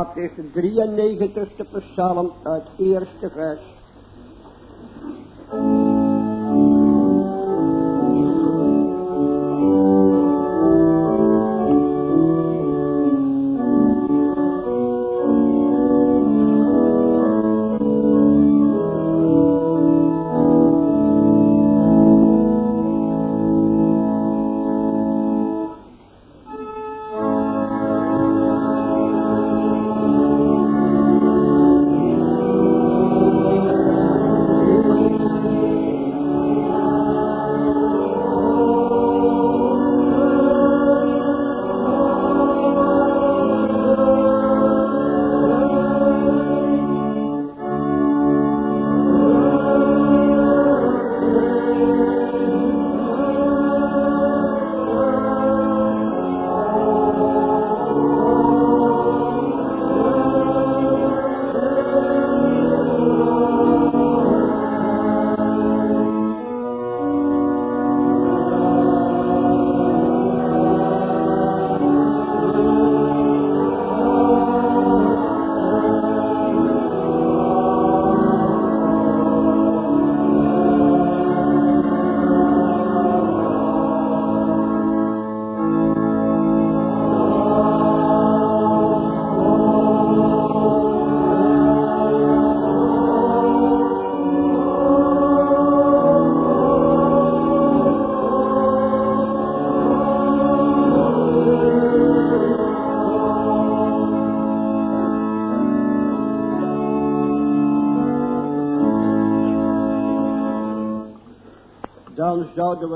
Dat is de 93ste psalm, het eerste vers.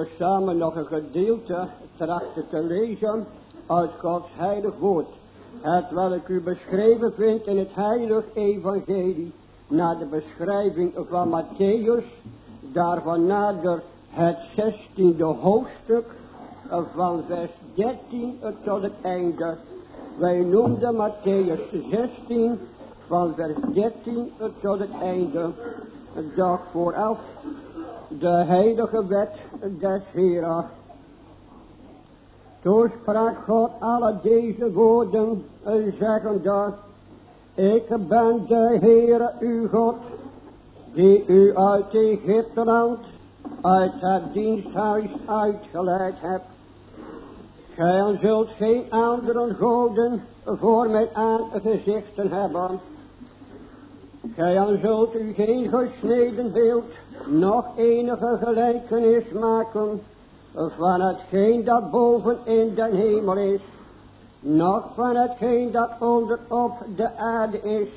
We samen nog een gedeelte trachten te lezen uit Gods heilig woord. Het welk u beschreven vindt in het heilig evangelie. Naar de beschrijving van Matthäus. Daarvan nader het zestiende hoofdstuk van vers 13 tot het einde. Wij noemden Matthäus 16 van vers 13 tot het einde. Dag vooraf de heilige wet des Heren. Toen sprak God alle deze woorden, zeggende, ik ben de Heere uw God, die u uit Egypteland, uit het diensthuis uitgeleid hebt. Gij zult geen andere goden voor mijn aangezichten hebben. Gij zult u geen gesneden beeld nog enige gelijkenis maken van hetgeen dat boven in de hemel is, nog van hetgeen dat onder op de aarde is,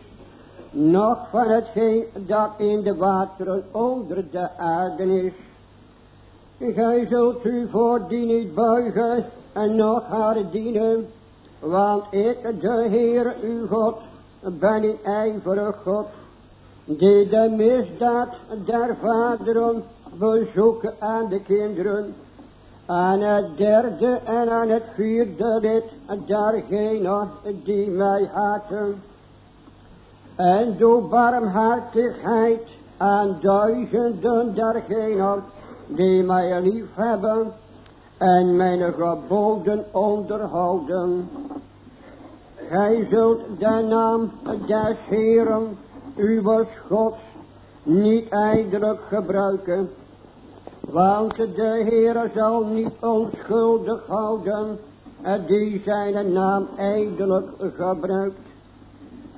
nog van hetgeen dat in de wateren onder de aarde is. Gij zult u voor die niet buigen en nog haar dienen, want ik, de Heer uw God, ben een ijverig God, die de misdaad der vaderen bezoeken aan de kinderen, aan het derde en aan het vierde lid dergenen die mij haten. En doe barmhartigheid aan duizenden dergenen die mij lief hebben en mijn geboden onderhouden. Gij zult de naam des Heeren uw Gods niet eindelijk gebruiken. Want de Heer zal niet onschuldig houden die zijn naam eindelijk gebruikt.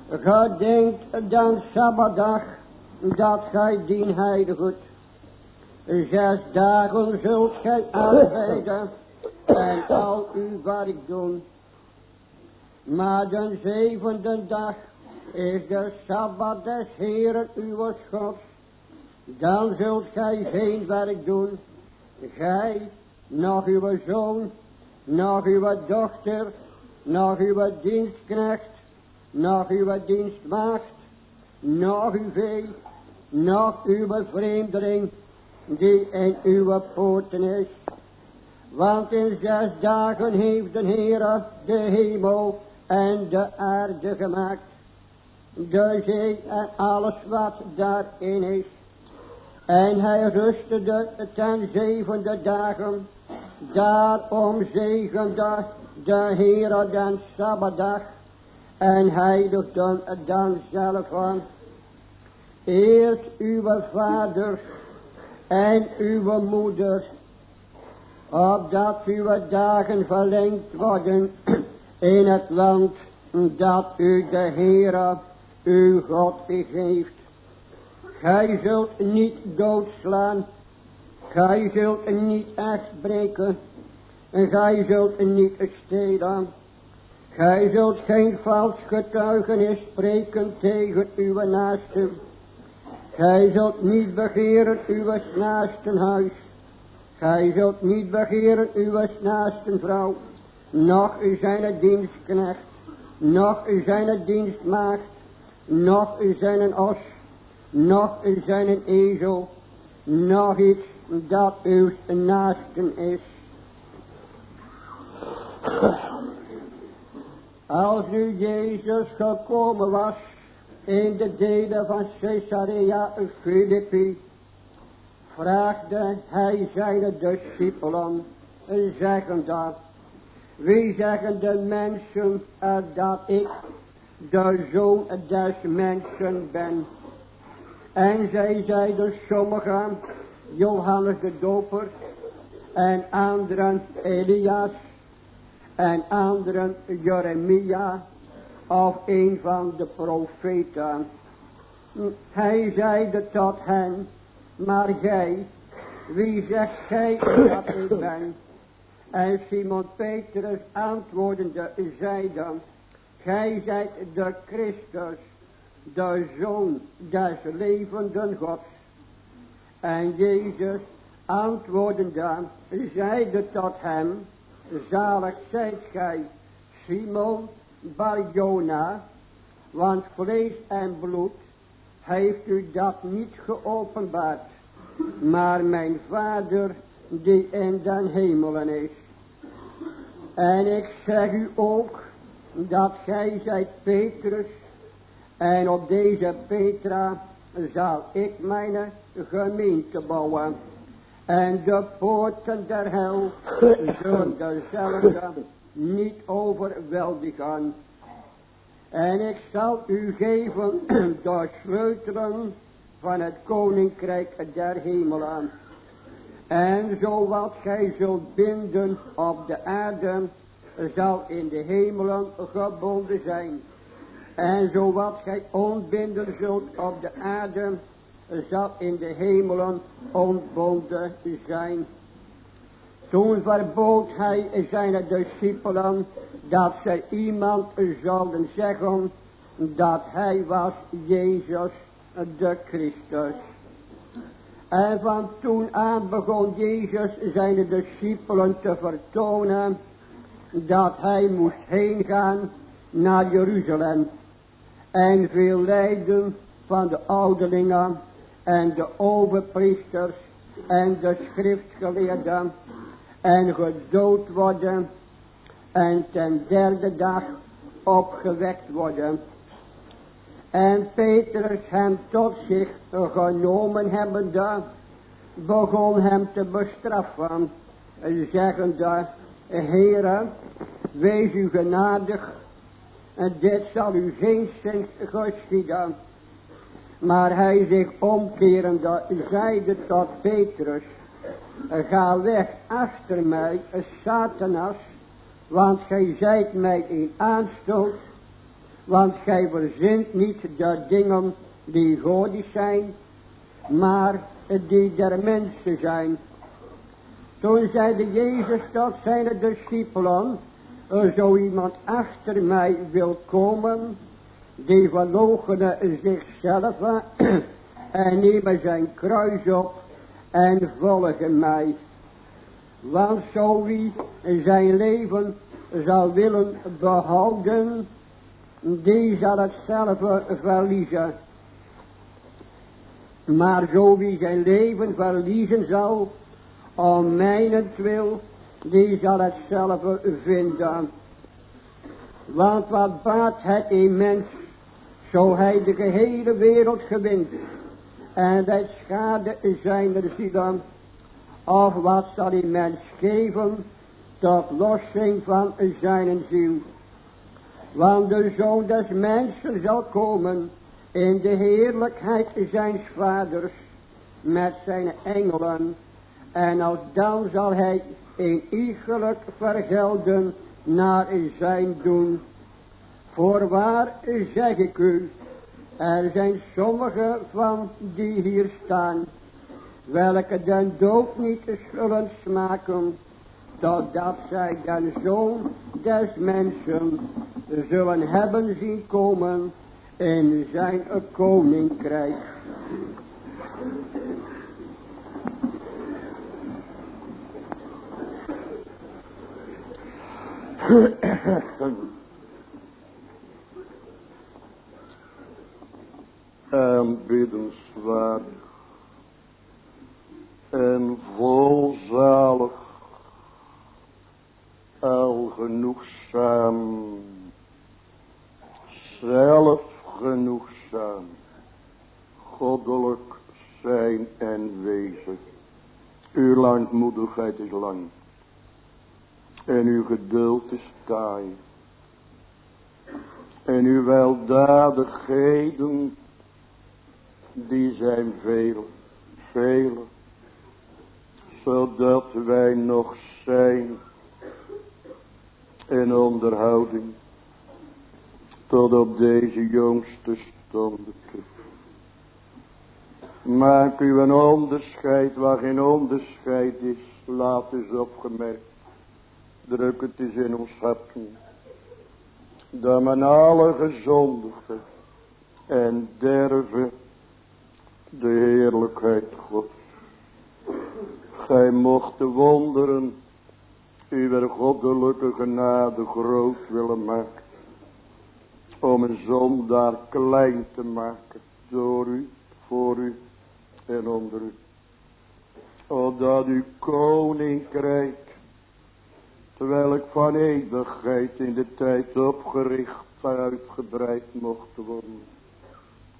Gedenkt dan Sabbatdag dat gij dien heiligt. Zes dagen zult gij arbeiden en al uw werk doen. Maar de zevende dag is de Sabbat des Heeren uw Gods. Dan zult gij geen werk doen. Gij, nog uw zoon, nog uw dochter, nog uw dienstknecht, nog uw dienstmaagd, nog uw vee, nog uw vreemdeling, die in uw poorten is. Want in zes dagen heeft de Heer de hemel en de aarde gemaakt de zee en alles wat daarin is. En hij rustte ten zevende dagen. Daarom zegende de Heere den Sabbatdag. en heiligdom dan zelf van. Eerst uw vaders en uw moeders, opdat uw dagen verlengd worden in het land dat u de Heere, uw God, geeft. Gij zult niet doodslaan, gij zult niet echt breken, en gij zult niet stelen. Gij zult geen vals getuigenis spreken tegen uw naasten. Gij zult niet begeren uw naasten huis. Gij zult niet begeren uw naasten vrouw. Nog zijn dienstknecht. Nog zijn dienstmaagd. Nog zijn een os. Nog zijn een ezel. Nog iets dat uw naasten is. Als nu Jezus gekomen was in de delen van Caesarea Philippi, vraagde hij zijn discipelen, dat, wie zeggen de mensen uh, dat ik de zoon des mensen ben? En zij zeiden sommigen, Johannes de Doper, en anderen Elias, en anderen Jeremia of een van de profeten. Hij zeide tot hen, maar gij, wie zegt gij dat ik ben? En Simon Petrus antwoordende zeide, gij zijt de Christus, de Zoon des levenden Gods. En Jezus antwoordende zeide tot hem, zalig zijt gij, Simon Barjona, want vlees en bloed heeft u dat niet geopenbaard, maar mijn vader die in den hemelen is. En ik zeg u ook dat gij zijt Petrus en op deze Petra zal ik mijn gemeente bouwen. En de poorten der hel zullen dezelfde niet overweldigen. En ik zal u geven de sleutelen van het koninkrijk der hemelen. En zo wat gij zult binden op de aarde, zal in de hemelen gebonden zijn. En zo wat gij ontbinden zult op de aarde, zal in de hemelen ontbonden zijn. Toen verbood hij zijn discipelen dat zij iemand zouden zeggen dat hij was Jezus de Christus. En van toen aan begon Jezus zijn discipelen te vertonen dat hij moest heen gaan naar Jeruzalem. En veel lijden van de ouderlingen en de overpriesters en de schriftgeleerden en gedood worden en ten derde dag opgewekt worden. En Petrus hem tot zich genomen hebbende, begon hem te bestraffen, zeggende, Heere, wees u genadig, en dit zal u geen zins geschieden. Maar hij zich omkerende zeide tot Petrus, ga weg achter mij, Satanas, want gij zijt mij in aanstoot, want gij verzint niet de dingen die godisch zijn, maar die der mensen zijn. Toen zeide Jezus tot zijn discipelen, zo iemand achter mij wil komen, die verloochenen zichzelf en nemen zijn kruis op en volgen mij. Want zo wie zijn leven zal willen behouden, die zal het zelf verliezen. Maar zo wie zijn leven verliezen zal, om mijnentwil, die zal het zelf vinden. Want wat baat het een mens, zo hij de gehele wereld gewint, en dat schade zijn er zielen, of wat zal die mens geven tot lossing van zijn ziel. Want de zoon des mensen zal komen in de heerlijkheid zijn vaders met zijn engelen. En als dan zal hij in iegelijk vergelden naar zijn doen. Voorwaar zeg ik u, er zijn sommigen van die hier staan, welke den dood niet zullen smaken, totdat zij den zoon des mensen zullen hebben zien komen in zijn koninkrijk. aanbiddenswaardig en volzalig, al genoegzaam, zelf genoegzaam, goddelijk zijn en wezen. Uw langmoedigheid is lang en uw geduld is taai. En uw weldadigheden die zijn veel, vele, zodat wij nog zijn in onderhouding tot op deze jongste stonden Maak u een onderscheid waar geen onderscheid is, laat eens opgemerkt. Druk het eens in ons hart. Dat men alle gezondigde en derven de heerlijkheid God. Gij mocht de wonderen uw goddelijke genade groot willen maken. Om een zondaar klein te maken door u, voor u en onder u. Opdat uw koninkrijk, terwijl ik van eeuwigheid in de tijd opgericht uitgebreid mocht worden.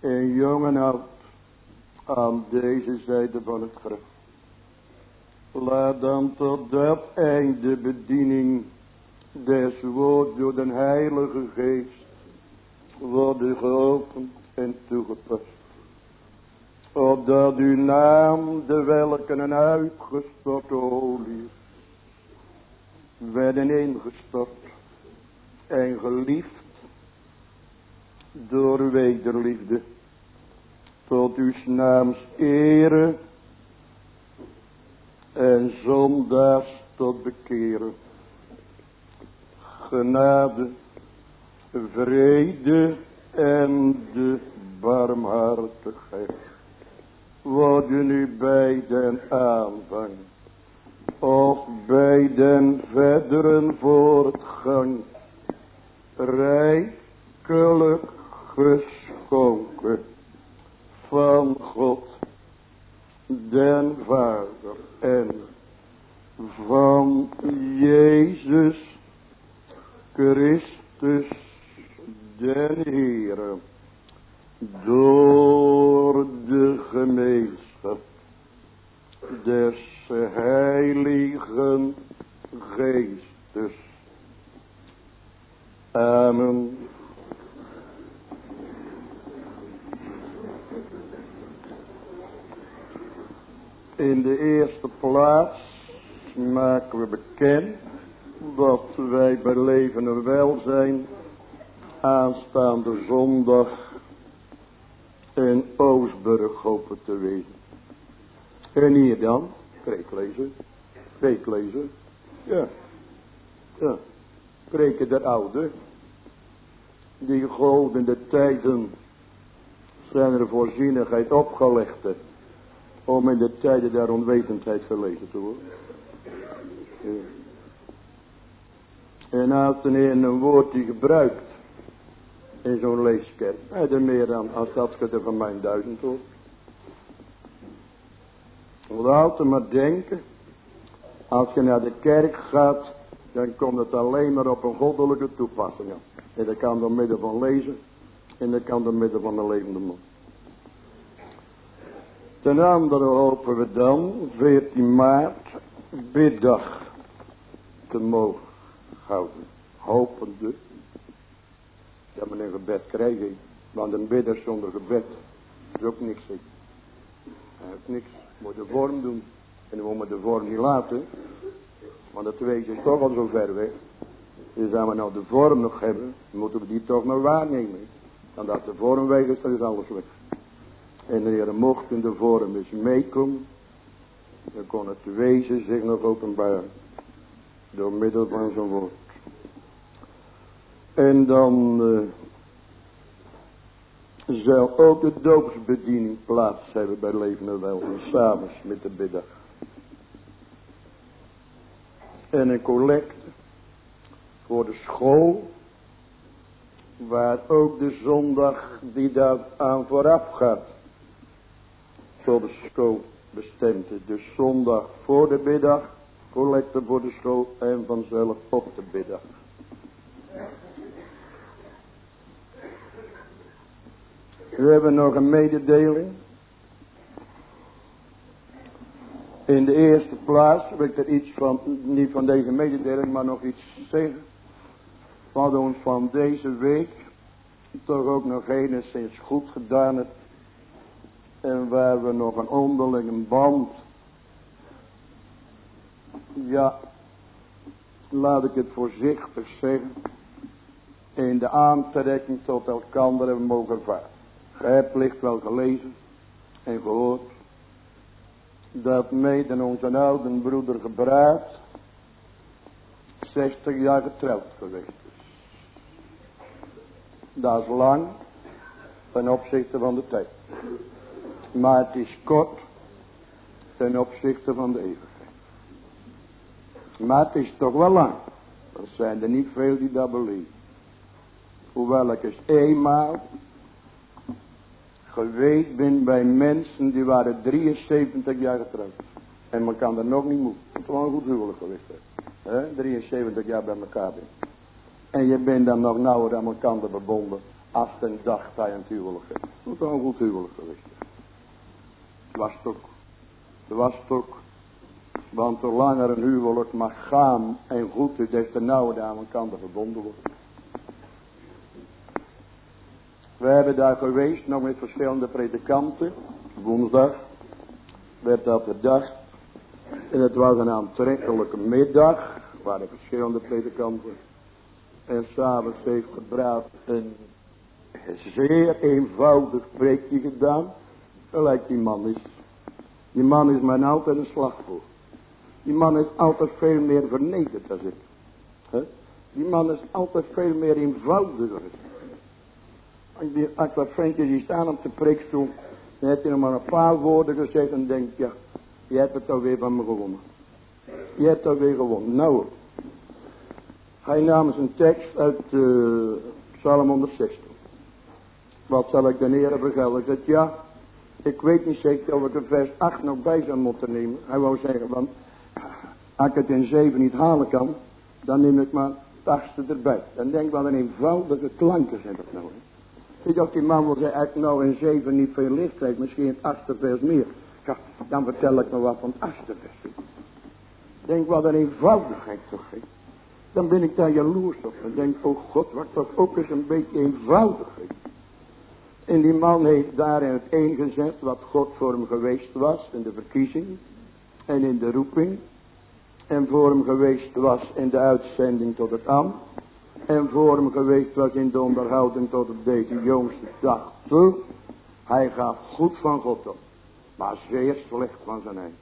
En jong en oud aan deze zijde van het graf. Laat dan tot dat einde bediening des woord door den heilige geest worden geopend en toegepast. Opdat uw naam, de welke een uitgestorte olie werden ingestort en geliefd door wederliefde tot uw naams ere en zondaars tot bekeren. Genade, vrede en de barmhartigheid worden nu bij den aanvang of bij den verderen voortgang. Rijkelijk geschonken van God, den Vader en van Jezus Christus den Heere, door de gemeenschap des Heiligen Geestes. Amen. In de eerste plaats maken we bekend dat wij bij leven en welzijn aanstaande zondag in Oostburg hopen te wezen. En hier dan, preeklezer, preeklezer, ja, ja, preken der oude, die de tijden zijn er voorzienigheid opgelegd om in de tijden der onwetendheid gelezen te worden. En als de Heer een woord die gebruikt in zo'n leeskerk, hij er meer dan als dat je van mijn duizend hoort. Moet altijd maar denken, als je naar de kerk gaat, dan komt het alleen maar op een goddelijke toepassing. En dat kan door middel van lezen en dat kan door middel van een levende mond. Ten andere hopen we dan, 14 maart, biddag te mogen houden. Hopende dat men een gebed krijgt. Want een bidder zonder gebed is ook niks. Hij heeft niks. Moet de vorm doen. En dan moet de vorm niet laten. Want het wees is toch al zo ver weg. Dus als we nou de vorm nog hebben, moeten we die toch maar waarnemen. Want dat de vorm weg is, dan is alles weg. En de Heer mocht in de vorm eens meekomen. Dan kon het wezen zich nog openbaren. Door middel van zijn woord. En dan uh, zal ook de doopsbediening plaats hebben bij leven en wel. Samen met de biddag. En een collect voor de school. Waar ook de zondag die daar aan vooraf gaat. Tot de school bestemd is. Dus zondag voor de middag. Collecte voor de school en vanzelf op de middag. We hebben nog een mededeling. In de eerste plaats wil ik er iets van, niet van deze mededeling, maar nog iets zeggen. Wat ons van deze week toch ook nog enigszins goed gedaan heeft. En waar we nog een onderlinge band. Ja, laat ik het voorzichtig zeggen. In de aantrekking tot elkaar mogen ervaren. Gij hebt wel gelezen en gehoord dat mede onze oude broeder gebruikt 60 jaar getrouwd geweest is. Dat is lang ten opzichte van de tijd. Maar het is kort ten opzichte van de eeuwigheid. Maar het is toch wel lang. Er zijn er niet veel die dat beleven. Hoewel ik eens eenmaal geweest ben bij mensen die waren 73 jaar getrouwd. En men kan er nog niet moe. Het was een goed huwelijk geweest. Hè? 73 jaar bij elkaar ben. En je bent dan nog nauwer aan elkaar verbonden. Als een dag bij een huwelijk. Het was een goed huwelijk geweest. Het was. Het was toch. Want hoe langer een huwelijk mag gaan en goed is, des te nauwer aan elkaar verbonden wordt. We hebben daar geweest, nog met verschillende predikanten. Woensdag werd dat dag. En het was een aantrekkelijke middag. Waren verschillende predikanten. En s'avonds heeft gebraad een zeer eenvoudig preekje gedaan. Gelijk die man is. Die man is mij altijd een voor. Die man is altijd veel meer vernederd dan ik. Die man is altijd veel meer eenvoudiger. Als wat vriendjes die staan op de preekstoel. Dan heb je nog maar een paar woorden gezegd. En denk ja. Je hebt het alweer van me gewonnen. Je hebt alweer gewonnen. Nou. Hij namens een tekst uit uh, Psalm 160. Wat zal ik de heren vergelden? Ik zeg ja. Ik weet niet zeker of ik een vers 8 nog bij zou moeten nemen. Hij wou zeggen want. Als ik het in 7 niet halen kan. Dan neem ik maar het achtste erbij. Dan denk ik wat een eenvoudige klanken zijn dat nou. Als die man zeggen, ik nou in zeven niet veel licht krijg, misschien het achtste vers meer. Ja, dan vertel ik nog wat van het vers. Denk wat een eenvoudigheid toch. Dan ben ik daar jaloers op. En denk, oh God, wat toch ook eens een beetje eenvoudigheid. En die man heeft daar in het een gezet wat God voor hem geweest was in de verkiezing en in de roeping. En voor hem geweest was in de uitzending tot het ambt en voor hem geweest was in de onderhouding tot op deze jongste dag toe. Hij gaf goed van God op, maar zeer slecht van zijn eigen.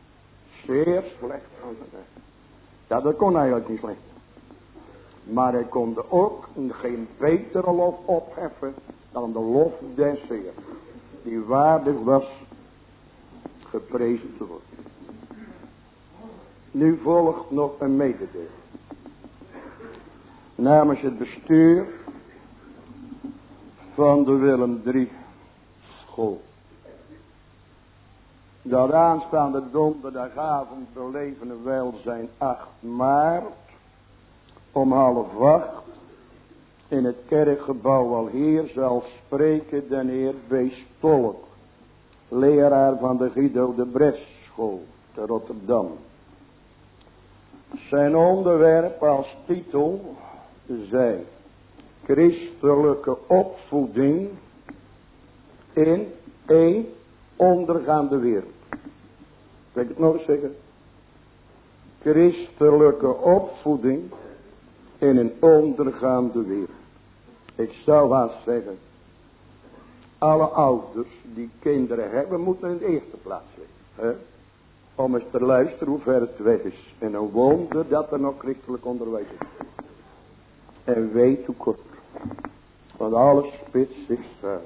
Zeer slecht van zijn eigen. Ja, dat kon eigenlijk niet slecht. Maar hij kon ook geen betere lof opheffen dan de lof des Heer. Die waardig was geprezen te worden. Nu volgt nog een mededeling namens het bestuur van de Willem III school. Dat aanstaande donderdagavond beleven we welzijn 8 maart om half acht in het kerkgebouw al hier zal spreken de heer B. Stolk, leraar van de Guido de Bres school te Rotterdam. Zijn onderwerp als titel zij christelijke opvoeding in een ondergaande wereld. Zal ik het nog zeggen? Christelijke opvoeding in een ondergaande wereld. Ik zou haast zeggen, alle ouders die kinderen hebben, moeten in de eerste plaats weten. Hè? Om eens te luisteren hoe ver het weg is. En een wonder dat er nog christelijk onderwijs is. En weet hoe kort. Want alles spits zich schuil.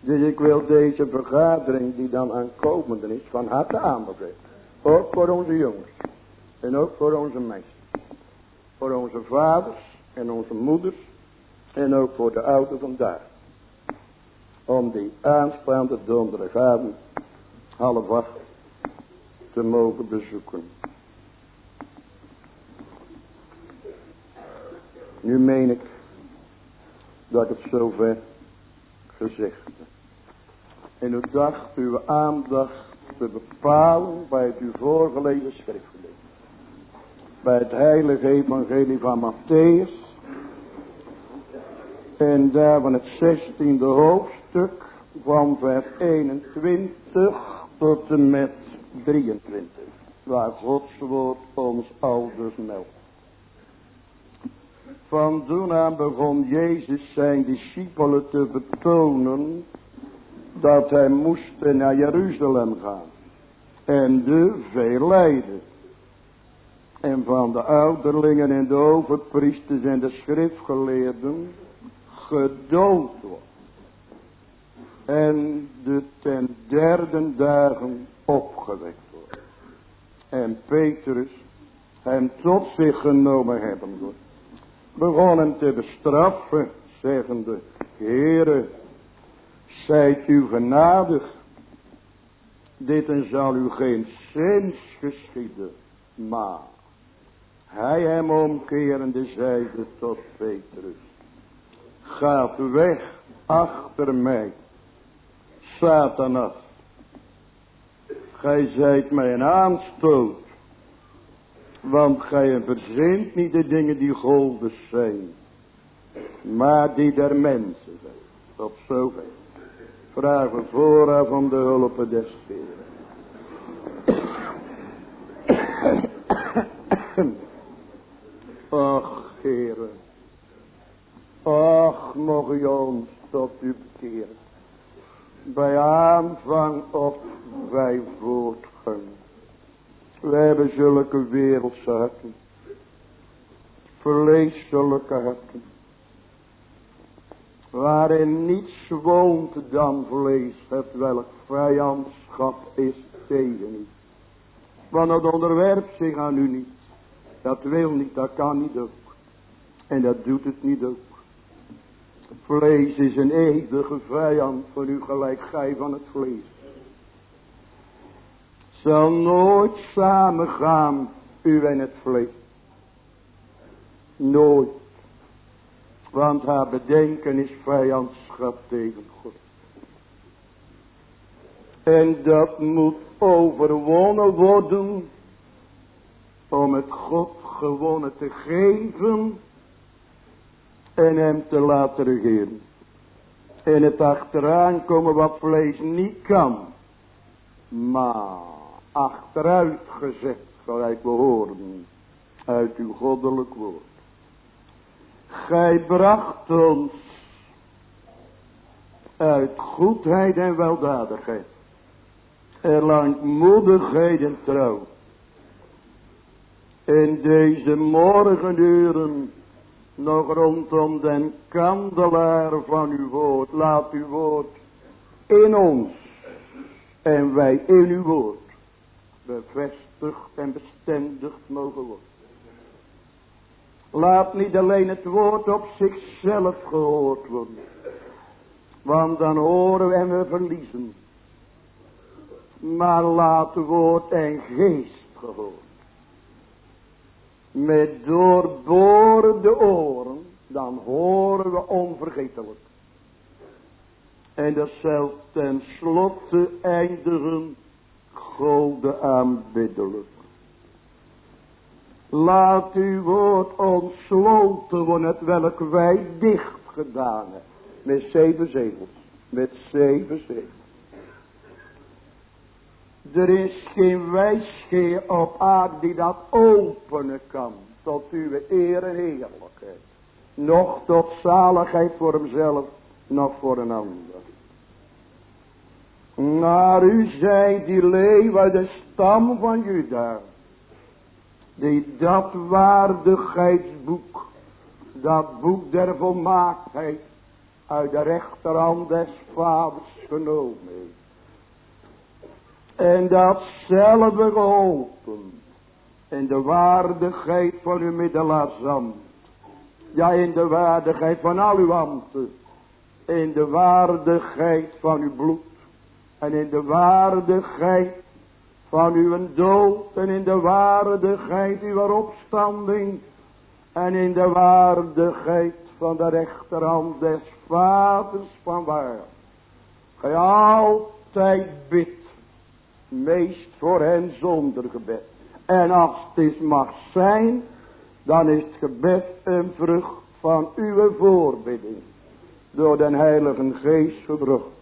Dus ik wil deze vergadering die dan aankomende is van harte aanbevelen. Ook voor onze jongens. En ook voor onze meisjes. Voor onze vaders en onze moeders. En ook voor de ouderen vandaag. Om die aanstaande donderdagavond half acht te mogen bezoeken. Nu meen ik dat het zover gezegd heb. En u dacht uw aandacht te bepalen bij het u voorgelezen. Bij het heilige evangelie van Matthäus. En daar van het zestiende hoofdstuk van vers 21 tot en met 23. Waar Gods woord ons ouders meldt. Van toen aan begon Jezus zijn discipelen te betonen dat hij moest naar Jeruzalem gaan. En de veel lijden. En van de ouderlingen en de overpriesters en de schriftgeleerden gedood wordt. En de ten derde dagen opgewekt wordt. En Petrus hem tot zich genomen hebben wordt. Begon hem te bestraffen, zeggende, Heere, zijt u genadig. Dit en zal u geen zins geschieden, maar hij hem omkerende zeide tot Petrus, gaat weg achter mij, Satanas. Gij zijt mij een aanstoot, want gij verzint niet de dingen die golden zijn, maar die der mensen zijn. Tot zover. Vragen vooraf om de hulp des Heeren. Ach, Heere. Ach, nog ons tot u bekeren. Bij aanvang op wij voortgang. We hebben zulke wereldse harten. Vleeselijke harten. Waarin niets woont dan vlees. Het welk vijandschap is tegen u. Want het onderwerpt zich aan u niet. Dat wil niet, dat kan niet ook. En dat doet het niet ook. Vlees is een eeuwige vijand voor u gelijk gij van het vlees. Zal nooit samengaan, u en het vlees. Nooit. Want haar bedenken is vijandschap tegen God. En dat moet overwonnen worden om het God gewonnen te geven en hem te laten regeren. En het achteraan komen wat vlees niet kan, maar achteruit gezet gelijk we horen uit uw goddelijk woord. Gij bracht ons uit goedheid en weldadigheid, er langmoedigheid en trouw in deze morgenuren nog rondom den kandelaar van uw woord. Laat uw woord in ons en wij in uw woord bevestigd en bestendigd mogen worden. Laat niet alleen het woord op zichzelf gehoord worden. Want dan horen we en we verliezen. Maar laat woord en geest gehoord met doorboorde oren, dan horen we onvergetelijk. En dat zal ten slotte eindigen, gode aanbiddelijk. Laat uw woord ontsloten worden, het welk wij dicht gedaan hebben. Met zeven zegels. Met zeven zegels. Er is geen wijsgeer op aarde die dat openen kan. Tot uw eer en heerlijkheid. Nog tot zaligheid voor hemzelf, nog voor een ander. Maar u zij die leeuw uit de stam van Juda. Die dat waardigheidsboek. Dat boek der volmaaktheid. Uit de rechterhand des vaders genomen heeft. En dat zelf geholpen. In de waardigheid van uw middelaar zand. Ja, in de waardigheid van al uw ambten. In de waardigheid van uw bloed. En in de waardigheid van uw dood. En in de waardigheid uw opstanding. En in de waardigheid van de rechterhand des vaders van waar. Gij altijd bidt. Meest voor hen zonder gebed. En als het mag zijn. Dan is het gebed een vrucht van uw voorbidding. Door den heilige geest verbrucht.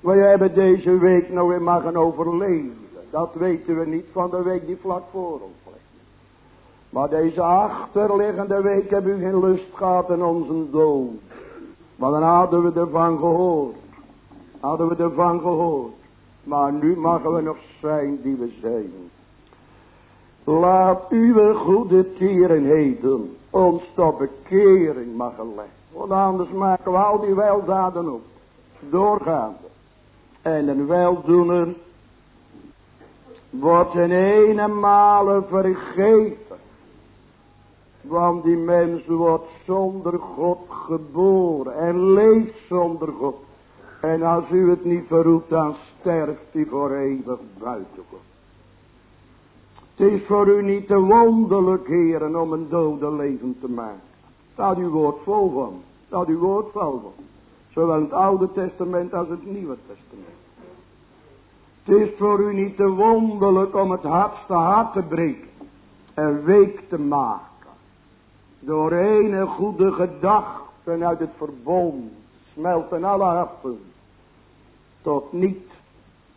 Wij hebben deze week nou weer mogen overleven. Dat weten we niet van de week die vlak voor ons ligt. Maar deze achterliggende week hebben we geen lust gehad in onze dood. Maar dan hadden we ervan gehoord. Hadden we ervan gehoord. Maar nu mogen we nog zijn die we zijn. Laat uw goede tierenheden ons tot bekering mogen leggen. Want anders maken we al die weldaden op. Doorgaande. En een weldoener wordt in ene malen vergeten. Want die mens wordt zonder God geboren en leeft zonder God. En als u het niet verroept, dan sterft hij voor eeuwig buiten God. Het is voor u niet te wonderlijk, heren, om een dode leven te maken. Staat uw woord vol van. Staat uw woord vol van. Zowel het Oude Testament als het Nieuwe Testament. Het is voor u niet te wonderlijk om het hardste hart te breken. En week te maken. Door een goede gedachten uit het verbond. Smelten alle harten. Tot niet.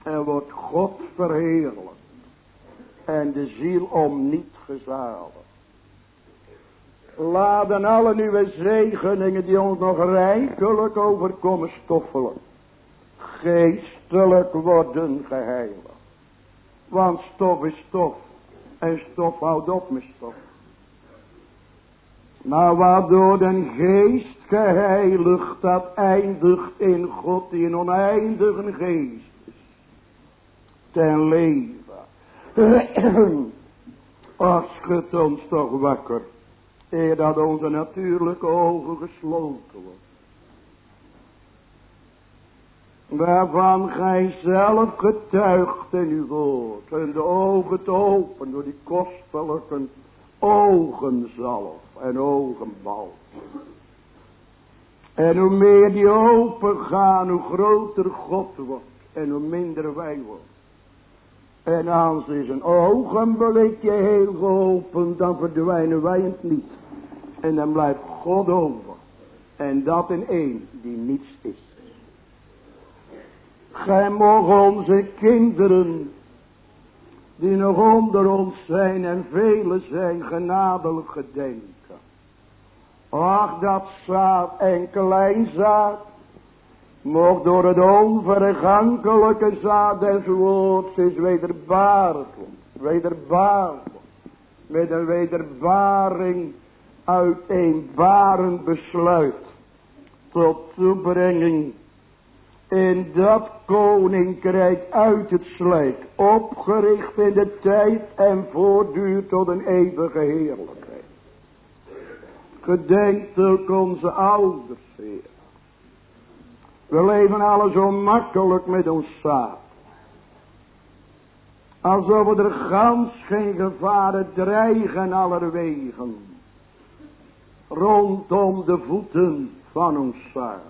En wordt God verheerlijk. En de ziel om niet gezaligd. Laten alle nieuwe zegeningen die ons nog rijkelijk overkomen stoffelen. Geestelijk worden geheiligd. Want stof is stof. En stof houdt op met stof. Maar waardoor den geest geheiligd, dat eindigt in God die een oneindige geest is. Ten leven. Ach, schud ons toch wakker. Eer dat onze natuurlijke ogen gesloten worden. Waarvan gij zelf getuigt in uw woord. En de ogen te openen door die kostelijke ogenzalf en ogenbal. En hoe meer die open gaan, hoe groter God wordt. En hoe minder wij worden. En als is een ogenblikje heel geopend, dan verdwijnen wij het niet. En dan blijft God over. En dat in één die niets is. Gij mogen onze kinderen, die nog onder ons zijn en vele zijn, genadelijk gedenken. Ach, dat zaad en klein zaad, mocht door het onvergankelijke zaad des woords is wederbaard, wederbaard, met een wederbaring uit een barend besluit tot toebrenging in dat koninkrijk uit het slijk, opgericht in de tijd en voortduurt tot een eeuwige heerlijkheid. Gedenkt ook onze ouders, Heer. We leven alle zo makkelijk met ons zaad. Alsof er gans geen gevaren dreigen allerwegen. Rondom de voeten van ons zaad.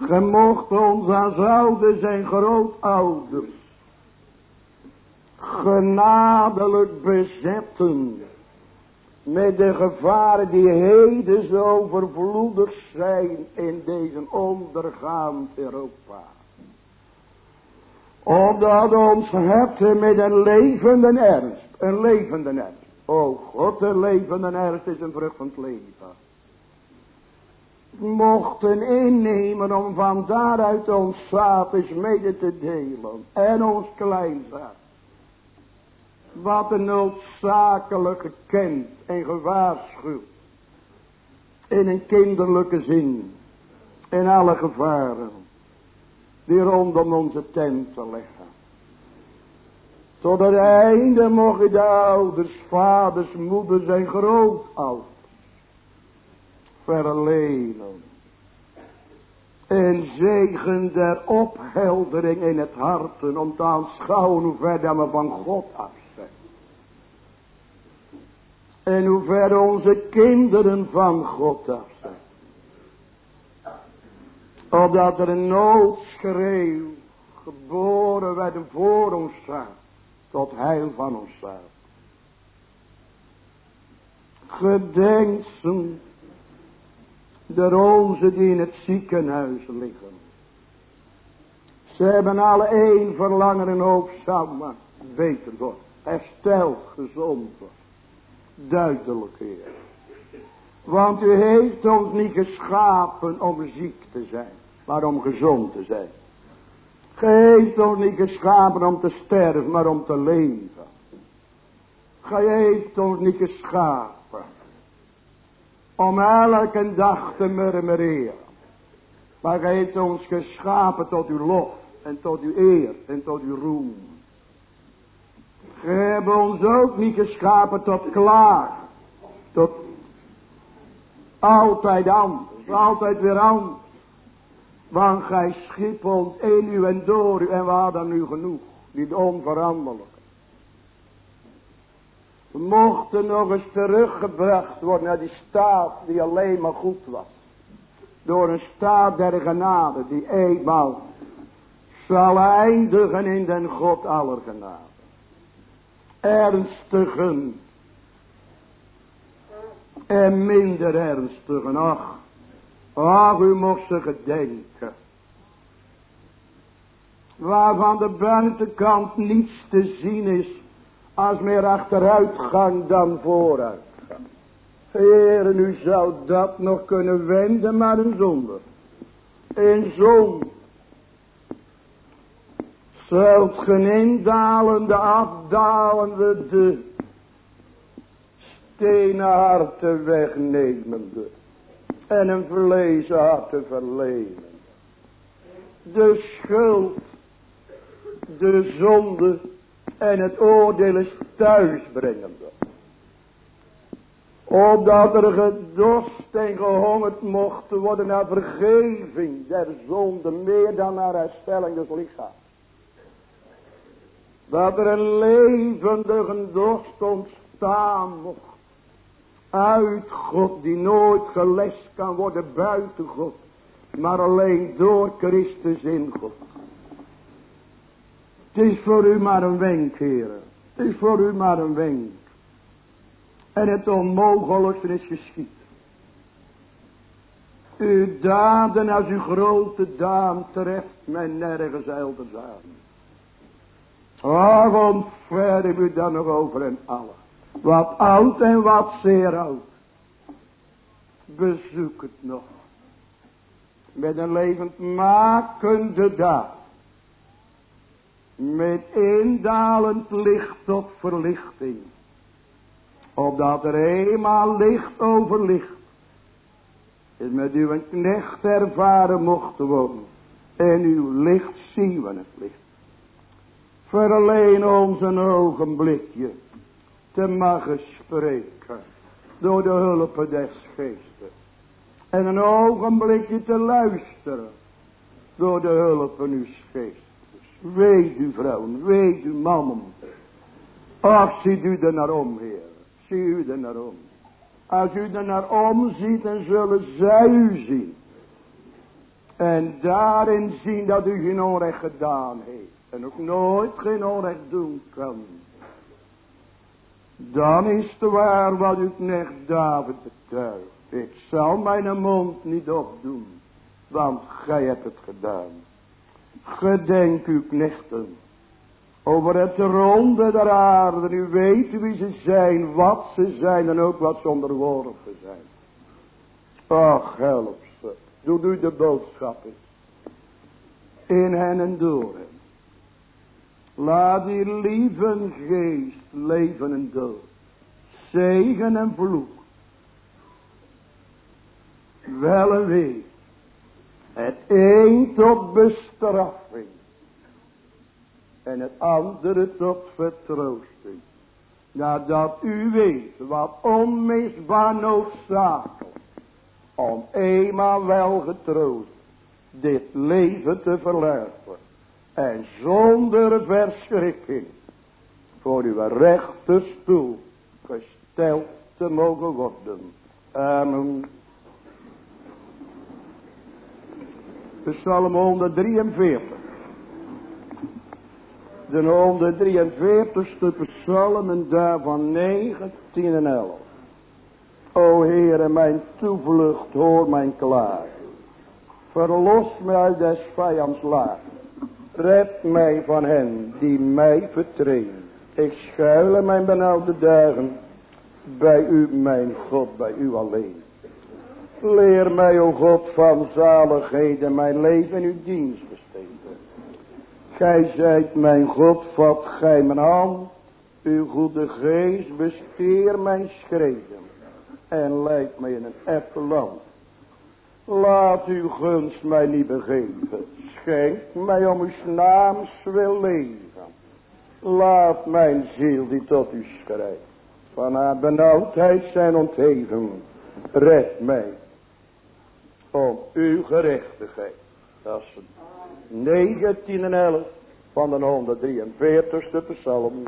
Gemocht ons als ouders en grootouders. genadelijk bezetten met de gevaren die heden zo overvloedig zijn in deze ondergaand Europa. Omdat ons hebt met een levende ernst, een levende ernst. O God, een levende ernst is een vrucht van het leven. Mochten innemen om van daaruit ons eens mede te delen. En ons kleinzaad wat een noodzakelijk gekend en gewaarschuwd. In een kinderlijke zin. In alle gevaren. Die rondom onze tenten liggen. Tot het einde mogen de ouders, vaders, moeders en grootouders. Verlenen. En zegen der opheldering in het harten om te aanschouwen hoe ver we van God af en hoe ver onze kinderen van God af zijn. Opdat er een noodschreeuw geboren werden voor ons zaad. Tot heil van ons zaad. Gedenk de onze die in het ziekenhuis liggen. Ze hebben alle één verlangen en hoop samen. Beter wordt. Herstel, gezond wordt duidelijk, Heer. Want u heeft ons niet geschapen om ziek te zijn, maar om gezond te zijn. Ge heeft ons niet geschapen om te sterven, maar om te leven. Ge heeft ons niet geschapen om elke dag te murmureren. Maar gij heeft ons geschapen tot uw lof en tot uw eer en tot uw roem. Ge hebt ons ook niet geschapen tot klaar. Tot altijd anders. Altijd weer anders. Want gij schiep ons in u en door u. En we hadden nu genoeg. Niet onveranderlijk. We mochten nog eens teruggebracht worden naar die staat die alleen maar goed was. Door een staat der genade die eenmaal zal eindigen in den God aller genade ernstigen en minder ernstigen. Ach, ach, u mocht ze gedenken. Waarvan de buitenkant niets te zien is, als meer achteruitgang dan vooruitgang. Heer, u zou dat nog kunnen wenden, maar een zonde. Een zonde Zult geen indalende, afdalende, de stenen wegnemende. En een vlezen harten verlenen. De schuld, de zonde en het oordeel is thuisbrengende. Opdat er gedost en gehongerd mocht worden naar vergeving der zonde, meer dan naar herstelling des lichaams. Dat er een levendige dorst ontstaan mocht. Uit God die nooit gelest kan worden buiten God. Maar alleen door Christus in God. Het is voor u maar een wenk, heren. Het is voor u maar een wenk. En het onmogelijkste is geschied. Uw daden als uw grote daad treft mij nergens elders aan. Waarom verder u dan nog over en alle. Wat oud en wat zeer oud. Bezoek het nog. Met een levendmakende daad. Met indalend licht tot verlichting. Opdat er eenmaal licht over licht. Is met uw knecht ervaren mocht worden. En uw licht zien we het licht alleen ons een ogenblikje te mogen spreken door de hulp des geestes. En een ogenblikje te luisteren door de hulp van uw geestes. Weet u vrouwen, weet u mannen. Ach, ziet u er naar om, Heer. Zie u er naar om. Als u er naar om ziet, dan zullen zij u zien. En daarin zien dat u geen onrecht gedaan heeft. En ook nooit geen onrecht doen kan. Dan is het waar wat u knecht David betuigt. Ik zal mijn mond niet opdoen. Want gij hebt het gedaan. Gedenk uw knechten. Over het ronde der aarde. U weet wie ze zijn. Wat ze zijn. En ook wat ze onderworpen zijn. Ach help ze. Doe u de boodschappen. In hen en door hen. Laat die lieve geest leven en dood. Zegen en vloek. Wel en wee. Het een tot bestraffing. En het andere tot vertroosting. Nadat u weet wat onmisbaar noodzakelijk. Om eenmaal wel getroost. Dit leven te verwerpen. En zonder verschrikking. Voor uw rechterstoel gesteld te mogen worden. Amen. Psalm 143. De 143ste psalm en daarvan 9, 10 en 11. O Heere, mijn toevlucht, hoor mijn klaar. Verlos mij uit des vijands laag. Red mij van hen die mij vertreden. Ik schuil in mijn benauwde dagen. Bij u, mijn God, bij u alleen. Leer mij, o God, van zaligheden mijn leven in uw dienst besteden. Gij zijt mijn God, vat gij mijn hand. Uw goede geest besteer mijn schreden. En leidt mij in een effen land. Laat uw gunst mij niet begeven. Schenk mij om uw naams wil leven. Laat mijn ziel die tot u schrijft. Van haar benauwdheid zijn ontheven. Red mij om uw gerechtigheid. Dat is 19 en 11 van de 143ste psalm.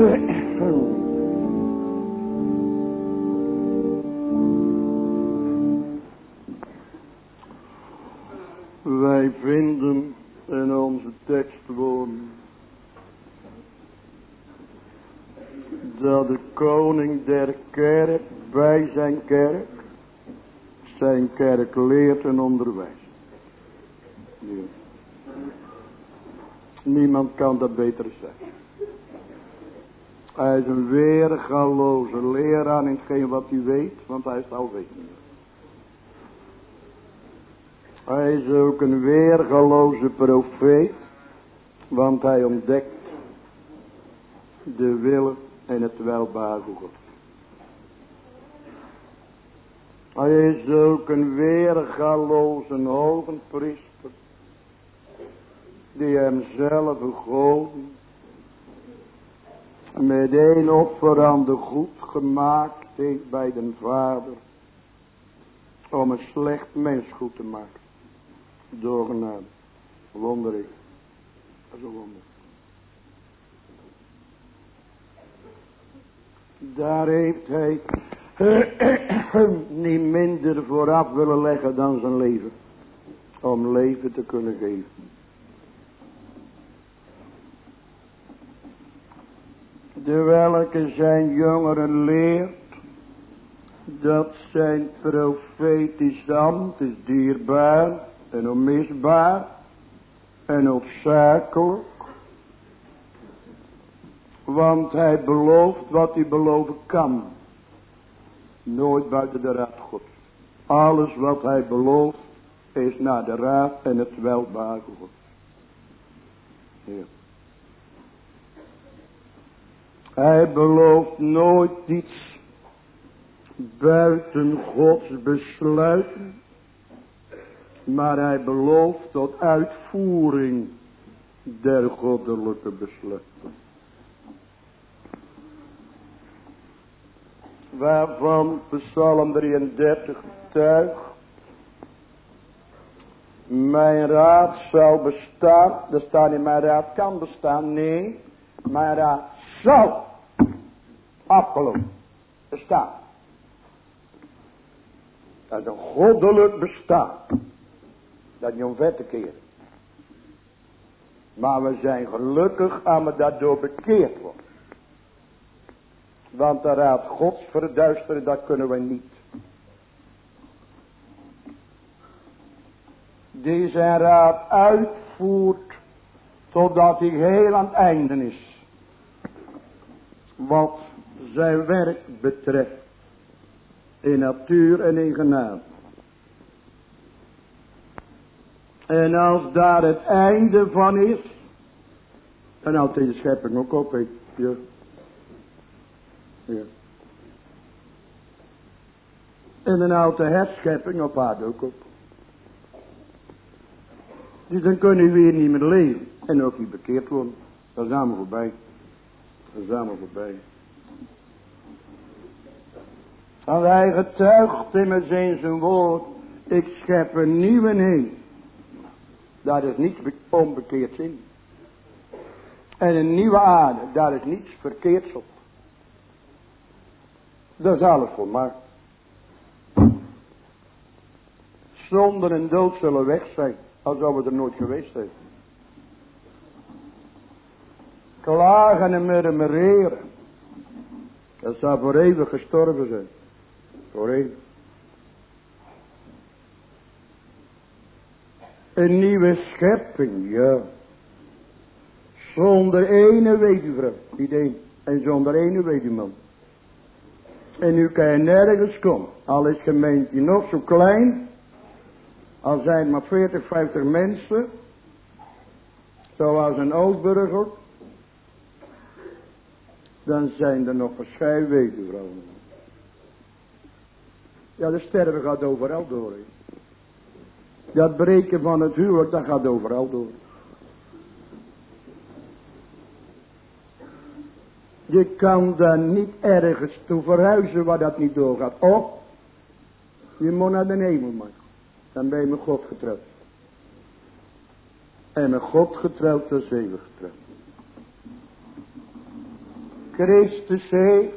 Wij vinden in onze tekstwoorden dat de koning der kerk bij zijn kerk zijn kerk leert en onderwijst. Niemand kan dat beter zeggen. Hij is een weergaloze leraar in hetgeen wat hij weet, want hij is weten. Hij is ook een weergaloze profeet, want hij ontdekt de wil en het welbare God. Hij is ook een weergaloze hoge priester, die hemzelf goden met een offer aan de goed gemaakt heeft bij den Vader, om een slecht mens goed te maken. Door genade. Wonder ik. Dat is een wonder. Daar heeft hij niet minder vooraf willen leggen dan zijn leven. Om leven te kunnen geven. De welke zijn jongeren leert. Dat zijn profetisch ambt is dierbaar en onmisbaar en noodzakelijk. Want hij belooft wat hij beloven kan. Nooit buiten de raad God. Alles wat hij belooft is naar de raad en het welbare God. Ja. Hij belooft nooit iets buiten Gods besluiten. Maar hij belooft tot uitvoering der goddelijke besluiten. Waarvan Psalm 33 getuigt. Mijn raad zal bestaan. Er staat niet mijn raad kan bestaan. Nee. Mijn raad zal afgelopen bestaan. Dat een goddelijk bestaan. Dat je om vet te keren. Maar we zijn gelukkig aan we daardoor bekeerd worden. Want de raad gods verduisteren, dat kunnen we niet. Die zijn raad uitvoert, totdat hij heel aan het einde is. Wat zijn werk betreft. In natuur en in genade. En als daar het einde van is. En houdt de schepping ook op. Ja. ja. En dan houdt de herschepping op aarde ook op. Dus dan kunnen we hier niet meer leven. En ook niet bekeerd worden. Dat is allemaal voorbij. Allemaal voorbij. En hij getuigt in zijn woord. Ik schep een nieuwe heen. Daar is niets onbekeerds in. En een nieuwe aarde, daar is niets verkeerds op. Dat is alles volmaakt. Zonder een dood zullen weg zijn, alsof we er nooit geweest zijn. Klagen en murmureren. Dat zou voor eeuwig gestorven zijn. Voor eeuwig. Een nieuwe schepping, ja. Zonder ene niet één. En zonder ene weduwman. En nu kan je nergens komen. Al is gemeente nog zo klein. Al zijn maar 40, 50 mensen. Zoals een oudburger. Dan zijn er nog verschillende weduwvrouwen. Ja, de sterven gaat overal door. Dat breken van het huwelijk, dat gaat overal door. Je kan dan niet ergens toe verhuizen waar dat niet doorgaat. Of je moet naar de hemel maken. Dan ben je met God getrouwd. En met God getrouwd, dat is eeuwig getrouwd. Christus heeft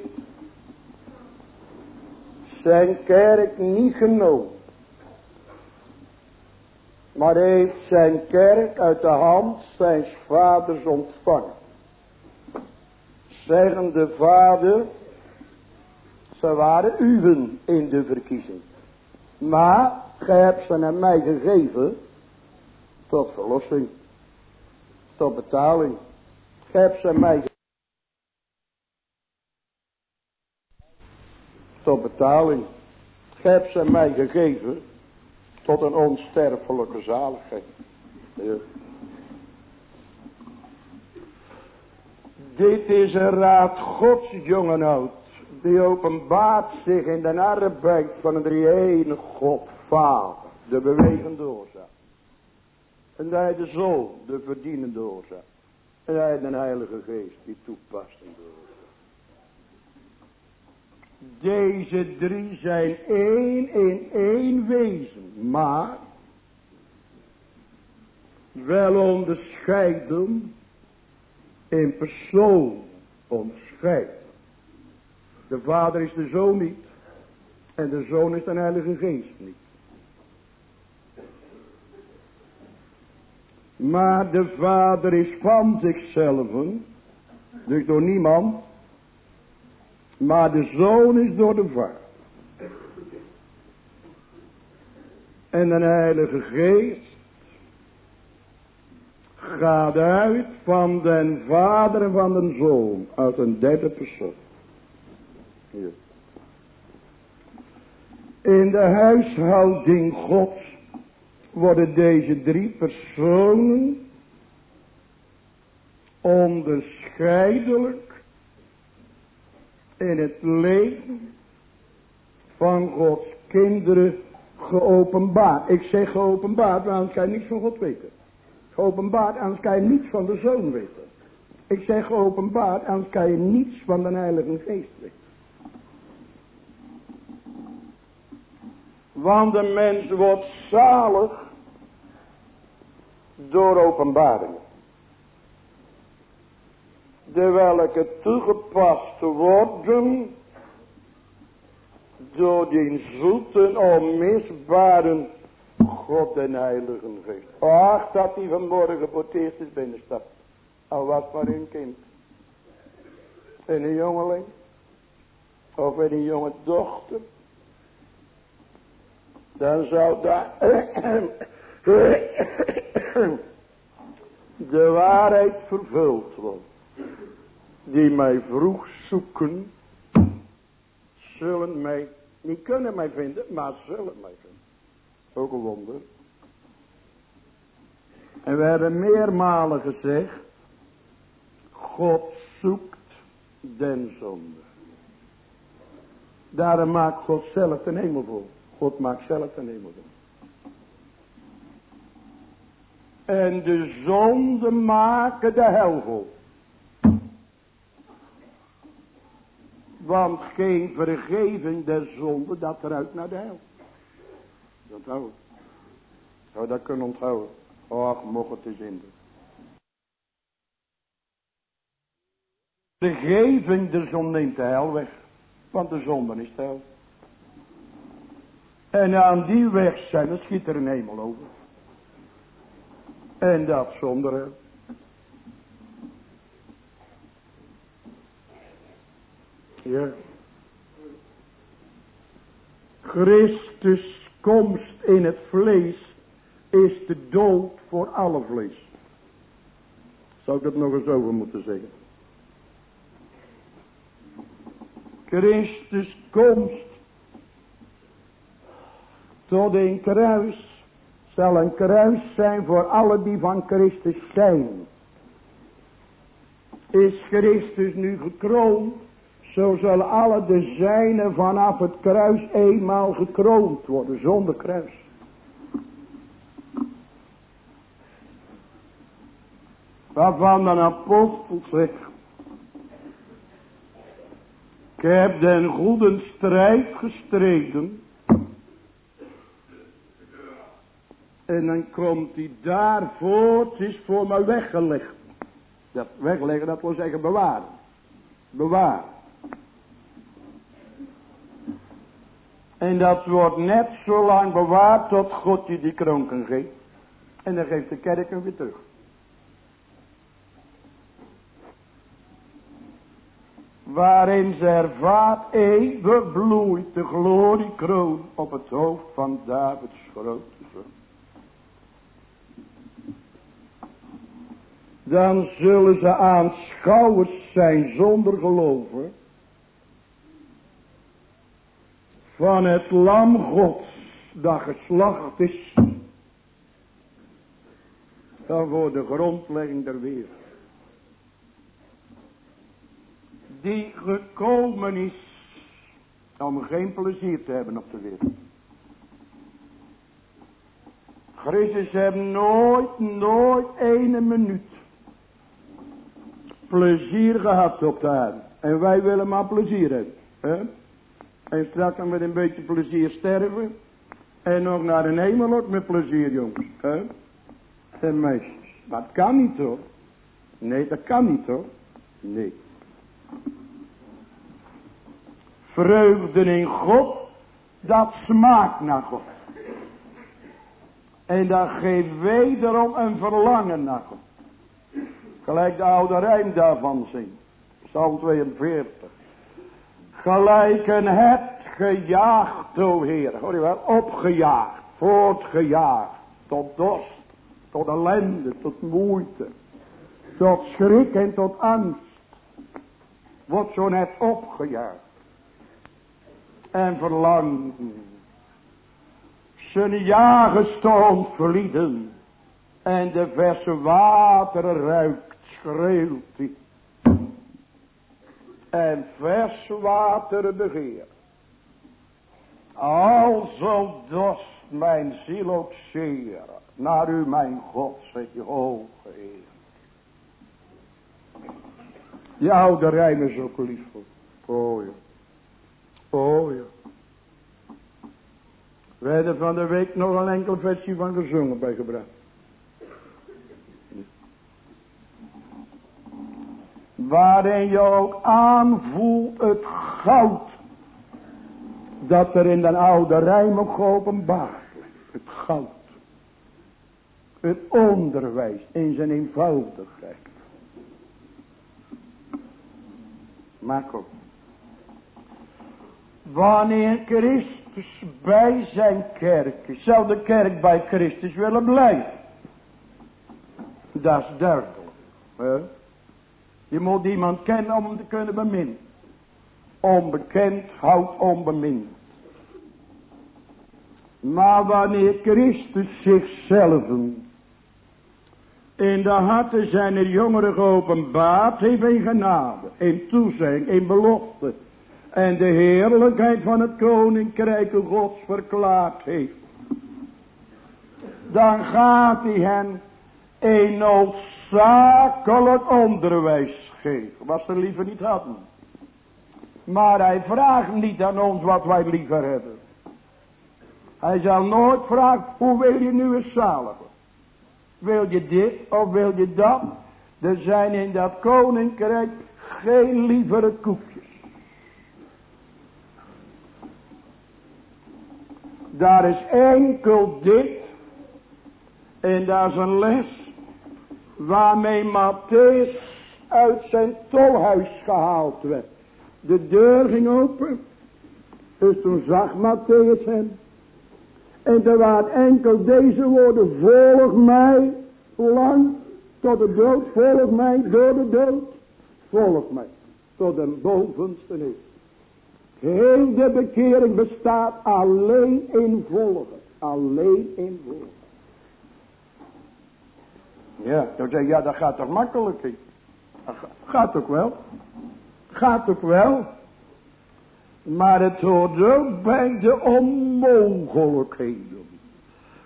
zijn kerk niet genomen. Maar heeft zijn kerk uit de hand zijn vaders ontvangen zeggende vader, ze waren uwen in de verkiezing. Maar gij hebt ze aan mij gegeven tot verlossing, tot betaling. Gij hebt ze aan mij gegeven. Tot betaling. Hebt ze mij gegeven tot een onsterfelijke zaligheid. Dit is een raad gods jongen oud. Die openbaart zich in de arbeid van een drie God Vader. De bewegende oorzaak. En hij de Zoon, de verdienende oorzaak. En hij de Heilige Geest, die toepassende oorzaak. Deze drie zijn één in één wezen. Maar wel onderscheiden in persoon onderscheidt. De vader is de zoon niet. En de zoon is de heilige geest niet. Maar de vader is van zichzelf. Dus door niemand. Maar de zoon is door de vader. En de heilige geest gaat uit van den vader en van den zoon. Uit een derde persoon. In de huishouding gods worden deze drie personen onderscheidelijk in het leven van Gods kinderen geopenbaard. Ik zeg geopenbaard, want anders kan je niets van God weten. Geopenbaard, anders kan je niets van de Zoon weten. Ik zeg geopenbaard, anders kan je niets van de Heilige Geest weten. Want de mens wordt zalig door openbaringen. De welke toegepast worden door die zoete onmisbare God en Heilige Geest. Ach, dat hij vanmorgen voor het is binnenstapt. Al wat maar een kind. En een jongeling. Of een jonge dochter. Dan zou daar de waarheid vervuld worden. Die mij vroeg zoeken. Zullen mij, niet kunnen mij vinden, maar zullen mij vinden. Ook een wonder. En we hebben meermalen gezegd. God zoekt den zonde. Daarom maakt God zelf een hemel voor. God maakt zelf een hemel voor. En de zonde maken de hel vol. Want geen vergeving der zonde, dat eruit naar de hel. Dat houden. Zou dat kunnen onthouden. Och, mocht het eens in. Vergeving de zon neemt de hel weg. Want de zonde is de hel. En aan die weg zijn, dan schiet er een hemel over. En dat zonder hel. Ja. Christus komst in het vlees is de dood voor alle vlees. Zou ik het nog eens over moeten zeggen. Christus komst tot een kruis zal een kruis zijn voor alle die van Christus zijn. Is Christus nu gekroond, zo zullen alle de zijnen vanaf het kruis eenmaal gekroond worden, zonder kruis. Waarvan de apostel zegt, ik heb den goede strijd gestreden. En dan komt hij daarvoor, het is voor mij weggelegd. Dat wegleggen, dat wil zeggen bewaren. Bewaren. En dat wordt net zo lang bewaard tot God je die kronken geeft. En dan geeft de kerk hem weer terug. waarin ze ervaart eeuwig bloeit de gloriekroon op het hoofd van Davids grote zoon. Dan zullen ze aanschouwers zijn zonder geloven van het lam gods dat geslacht is dan voor de grondlegging der wereld. die gekomen is om geen plezier te hebben op de wereld. Christus heeft nooit, nooit ene minuut plezier gehad op de aarde. En wij willen maar plezier hebben. Hè? En straks we een beetje plezier sterven. En nog naar een hemel ook met plezier jongens. Hè? En meisjes. Dat kan niet hoor. Nee, dat kan niet hoor. Nee. Vreugde in God, dat smaakt naar God. En dat geeft wederom een verlangen naar God. Gelijk de oude rijm daarvan zingt. Psalm 42. Gelijk een het gejaagd, o Heer. Hoor je wel? Opgejaagd, voortgejaagd. Tot dorst, tot ellende, tot moeite. Tot schrik en tot angst. Wordt zo net opgejaagd en verlangt. Zijn jagers te ontvlieden. En de verse wateren ruikt, schreeuwt hij. En vers wateren begeer. Alzo dorst mijn ziel ook zeer. Naar u mijn God, zegt je hoge Heer. Je oude rijm is ook lief voor. Oh ja. Oh ja. We hebben van de week nog een enkel versie van gezongen bij gebruik. Waarin je ook aanvoelt het goud. Dat er in de oude rijm ook geopenbaard Het goud. Het onderwijs in zijn eenvoudigheid. Maak op. Wanneer Christus bij zijn kerk is. Zou de kerk bij Christus willen blijven. Dat is duidelijk. Je moet iemand kennen om hem te kunnen beminnen. Onbekend houdt onbemind. Maar wanneer Christus zichzelf in de harten zijn er jongeren geopenbaard heeft in genade, in toezegging, in belofte, en de heerlijkheid van het koninkrijk gods verklaard heeft. Dan gaat hij hen een noodzakelijk onderwijs geven. Wat ze liever niet hadden. Maar hij vraagt niet aan ons wat wij liever hebben. Hij zal nooit vragen, hoe wil je nu eens zaligen? Wil je dit of wil je dat? Er zijn in dat koninkrijk geen lievere koekjes. Daar is enkel dit. En dat is een les. Waarmee Matthäus uit zijn tolhuis gehaald werd. De deur ging open. Dus toen zag Matthäus hem. En er waren enkel deze woorden. Volg mij. Lang tot de dood. Volg mij door de dood. Volg mij. Tot de bovenste is. Heel de bekering bestaat alleen in volgen. Alleen in volgen. Ja, dan zeg je, ja dat gaat toch makkelijk. Gaat ook wel. Gaat ook wel. Maar het hoort ook bij de onmogelijkheden.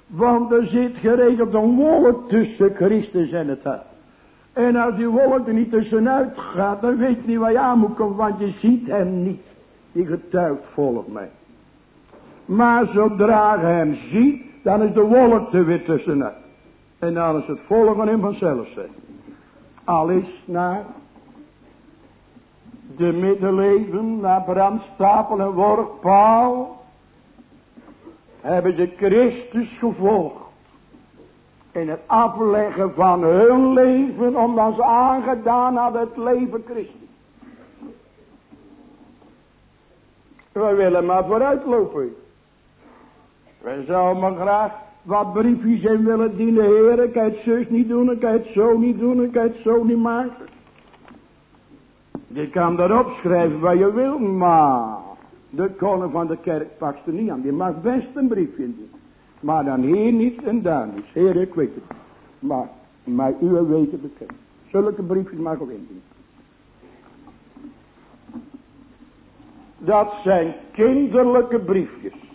Want er zit geregeld een wolk tussen Christus en het hart. En als die wolk er niet tussenuit gaat, dan weet je niet waar je aan moet komen, want je ziet hem niet. Die getuigt, volg mij. Maar zodra je hem ziet, dan is de wolk er weer tussenuit. En dan is het volgen hem vanzelf zijn. Al is naar de middeleeuwen, naar Bram Stapel en Workpaal, hebben ze Christus gevolgd. In het afleggen van hun leven, omdat ze aangedaan hadden het leven Christus. We willen maar vooruitlopen. We zouden maar graag wat briefjes in willen dienen. Heer, ik kan het zus niet doen, ik kan het zo niet doen, ik kan het zo niet maken. Je kan erop schrijven wat je wil, maar de koning van de kerk pakt er niet aan. Die mag best een briefje doen. Maar dan hier niet en daar niet. Heer, ik weet het. Maar, maar u weet het bekend. Zulke briefjes mag ook indienen. Dat zijn kinderlijke briefjes.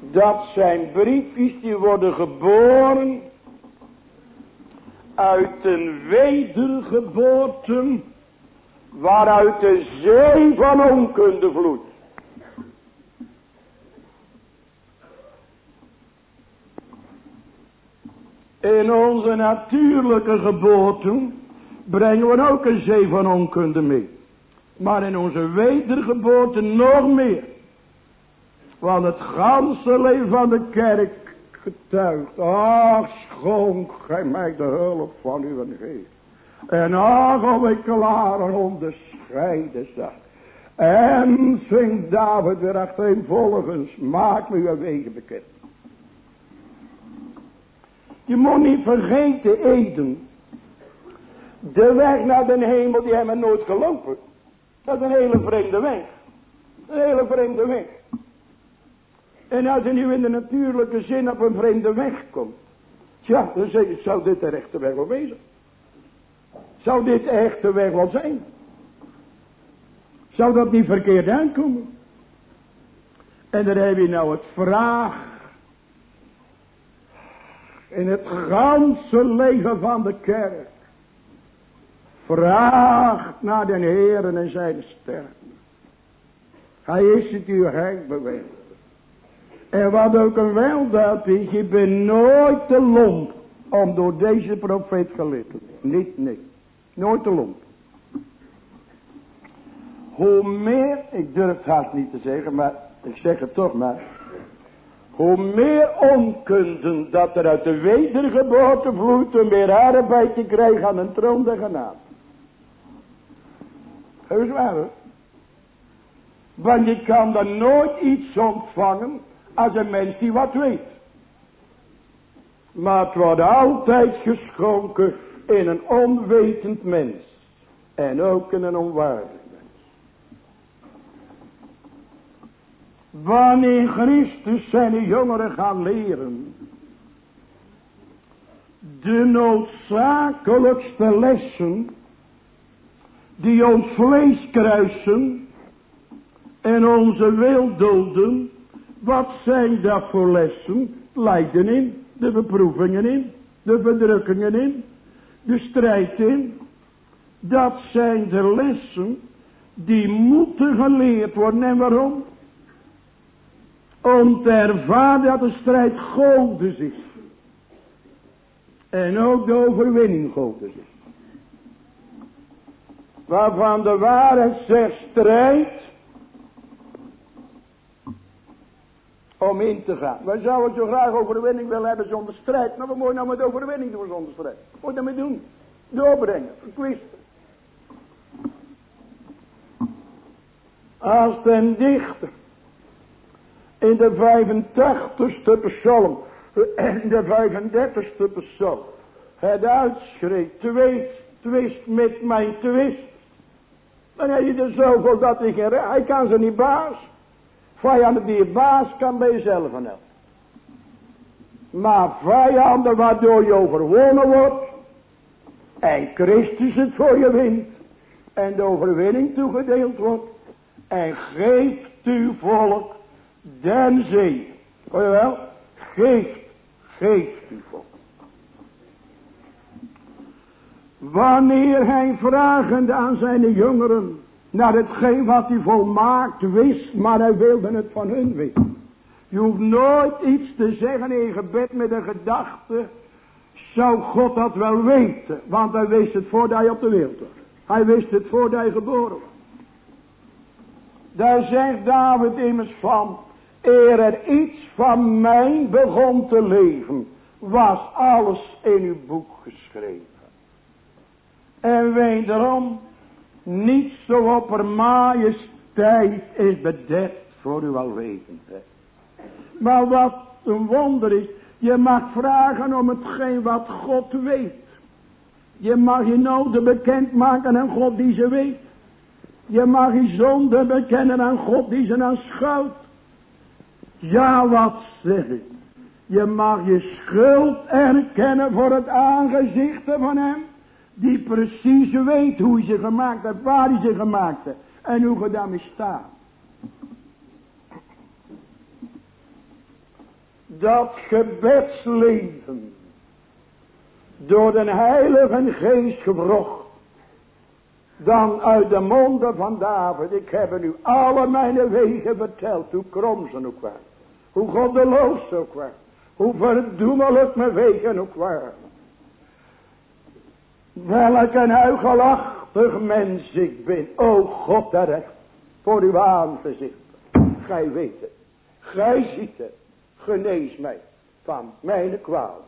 Dat zijn briefjes die worden geboren uit een wedergeboorte waaruit de zee van onkunde vloeit. In onze natuurlijke geboorte brengen we ook een zee van onkunde mee. Maar in onze wedergeboorte nog meer. Want het ganse leven van de kerk getuigt. Ach, schonk gij mij de hulp van uw geest. En ach, of ik klaar onderscheiden zag. En zingt David weer achtereenvolgens. Maak me uw wegen bekend. Je moet niet vergeten, Eden. De weg naar de hemel, die hebben we nooit gelopen. Dat is een hele vreemde weg. Een hele vreemde weg. En als je nu in de natuurlijke zin op een vreemde weg komt. Tja, dan zeg zou dit de rechte weg wel wezen? Zou dit de echte weg wel zijn? Zou dat niet verkeerd aankomen? En dan heb je nou het vraag. In het ganse leven van de kerk. Vraagt naar de Heeren en zijn sterren. Hij is het uw beweegt. En wat ook een weldaad is, je bent nooit te lomp om door deze profeet geleerd. Niet, niet. Nooit te lomp. Hoe meer, ik durf het haast niet te zeggen, maar ik zeg het toch maar. Hoe meer onkunde dat er uit de wedergeboorte vloeit, hoe meer arbeid te krijgen aan een troon der genade. Heus waar hoor. Want je kan dan nooit iets ontvangen als een mens die wat weet. Maar het wordt altijd geschonken in een onwetend mens. En ook in een onwaardig mens. Wanneer Christus zijn jongeren gaan leren. De noodzakelijkste lessen die ons vlees kruisen en onze wil doden. Wat zijn dat voor lessen? Lijden in, de beproevingen in. de verdrukkingen in, de strijd in. Dat zijn de lessen die moeten geleerd worden. En waarom? Om te ervaren dat de strijd Godes is. En ook de overwinning Godes is. Waarvan de waarheid zegt strijd. Om in te gaan. Wij zouden zo graag overwinning willen hebben zonder strijd. Maar wat moet je nou met overwinning doen zonder strijd? Wat moet je daarmee doen? Doorbrengen, verkwisten. Als den dichter in de 85ste psalm en de 35ste psalm het uitschreef, twist, twist met mijn twist. Dan heb je er zoveel dat geen Hij kan ze niet baas. Vijanden die je baas kan bij jezelf helpen. Maar vijanden waardoor je overwonnen wordt. En Christus het voor je wint. En de overwinning toegedeeld wordt. En geeft uw volk den zee. Hoor je wel? Geeft, geeft uw volk. Wanneer hij vragende aan zijn jongeren naar hetgeen wat hij volmaakt wist, maar hij wilde het van hun weten. Je hoeft nooit iets te zeggen in gebed met een gedachte, zou God dat wel weten, want hij wist het voordat hij op de wereld was. Hij wist het voordat hij geboren was. Daar zegt David immers van, eer er iets van mij begon te leven, was alles in uw boek geschreven. En wederom, niet zo op majesteit is bedekt voor uw alwetendheid. Maar wat een wonder is, je mag vragen om hetgeen wat God weet. Je mag je noden bekendmaken aan God die ze weet. Je mag je zonde bekennen aan God die ze aanschouwt. Ja, wat zeg ik. Je mag je schuld erkennen voor het aangezicht van hem. Die precies weet hoe hij ze gemaakt heeft, waar hij ze gemaakt heeft. En hoe je daarmee staat. Dat gebedsleven. Door de heilige geest gebrocht. Dan uit de monden van David. Ik heb u alle mijn wegen verteld. Hoe krom ze ook waren. Hoe goddeloos ze ook waren. Hoe verdoemelijk mijn wegen ook waren. Welk een huigelachtig mens ik ben. O God der recht. Voor uw aangezicht. Gij weet het. Gij ziet het. Genees mij van mijn kwaal.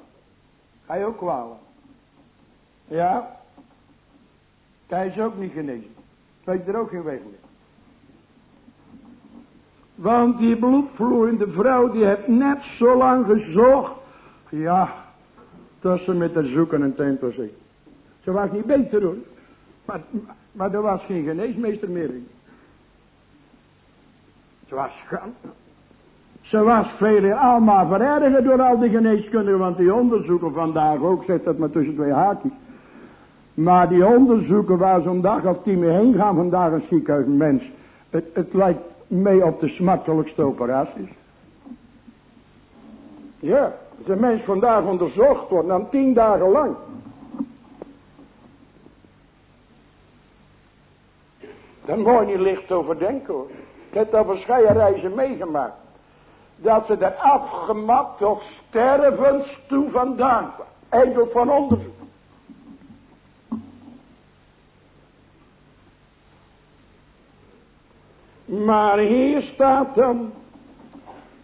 Gij ook kwalen. Ja. Hij is ook niet genezen. Weet er ook geen weg meer. Want die bloedvloeiende vrouw die heeft net zo lang gezocht. Ja. Dat ze met de zoeken een tempel zit. Ze was niet beter hoor. Maar, maar er was geen geneesmeester meer in. Ze was Ze was vele allemaal verergerd door al die geneeskundigen. Want die onderzoeken vandaag ook, zegt dat maar tussen twee haakjes. Maar die onderzoeken waar zo'n dag of tien mee heen gaan vandaag een ziekenhuismens. Het, het lijkt mee op de smartelijkste operaties. Ja, als een mens vandaag onderzocht wordt, dan tien dagen lang. Daar je niet licht over denken hoor. Ik heb daar verschillende reizen meegemaakt. Dat ze er afgemat tot stervens toe vandaan kwamen. Enkel van onderzoek. Maar hier staat dan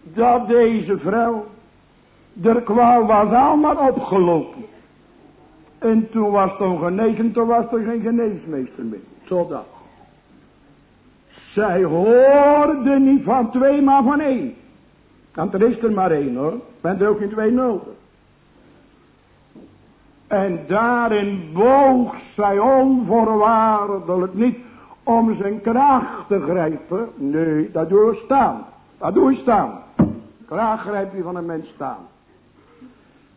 dat deze vrouw, de kwaal was allemaal opgelopen. En toen was het ongenezen, toen was er geen geneesmeester meer. Zodat. Zij hoorde niet van twee, maar van één. Want er is er maar één hoor. Bent er ook geen twee nodig. En daarin boog zij onvoorwaardelijk niet om zijn kracht te grijpen. Nee, dat doe je staan. Dat doe je staan. Kracht grijp je van een mens staan.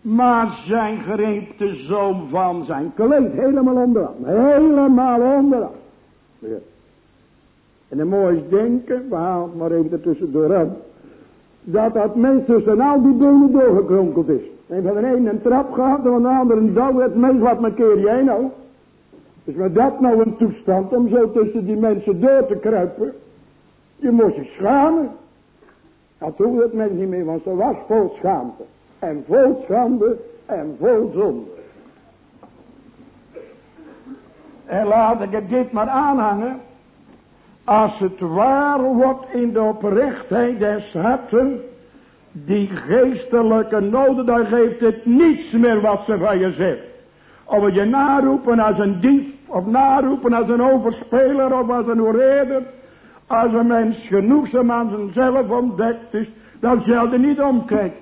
Maar zijn greep de zoom van zijn kleed helemaal onderaan. Helemaal onderaan. Ja. En moet je denken, we halen maar even tussendoor aan. dat dat mens tussen al die benen doorgekronkeld is. En van de ene een trap gehad en van de andere een douw. Het mens wat maar keer jij nou. Is maar dat nou een toestand om zo tussen die mensen door te kruipen? Je moest je schamen. Dat hoeft het mens niet meer, want ze was vol schaamte. En vol schande en vol zonde. En laat ik het dit maar aanhangen. Als het waar wordt in de oprechtheid des harten. Die geestelijke noden, dan geeft het niets meer wat ze van je zegt. Of we je naroepen als een dief. Of naroepen als een overspeler of als een oorreder. Als een mens genoegzaam aan zichzelf ontdekt is. Dan zal hij niet omkijken.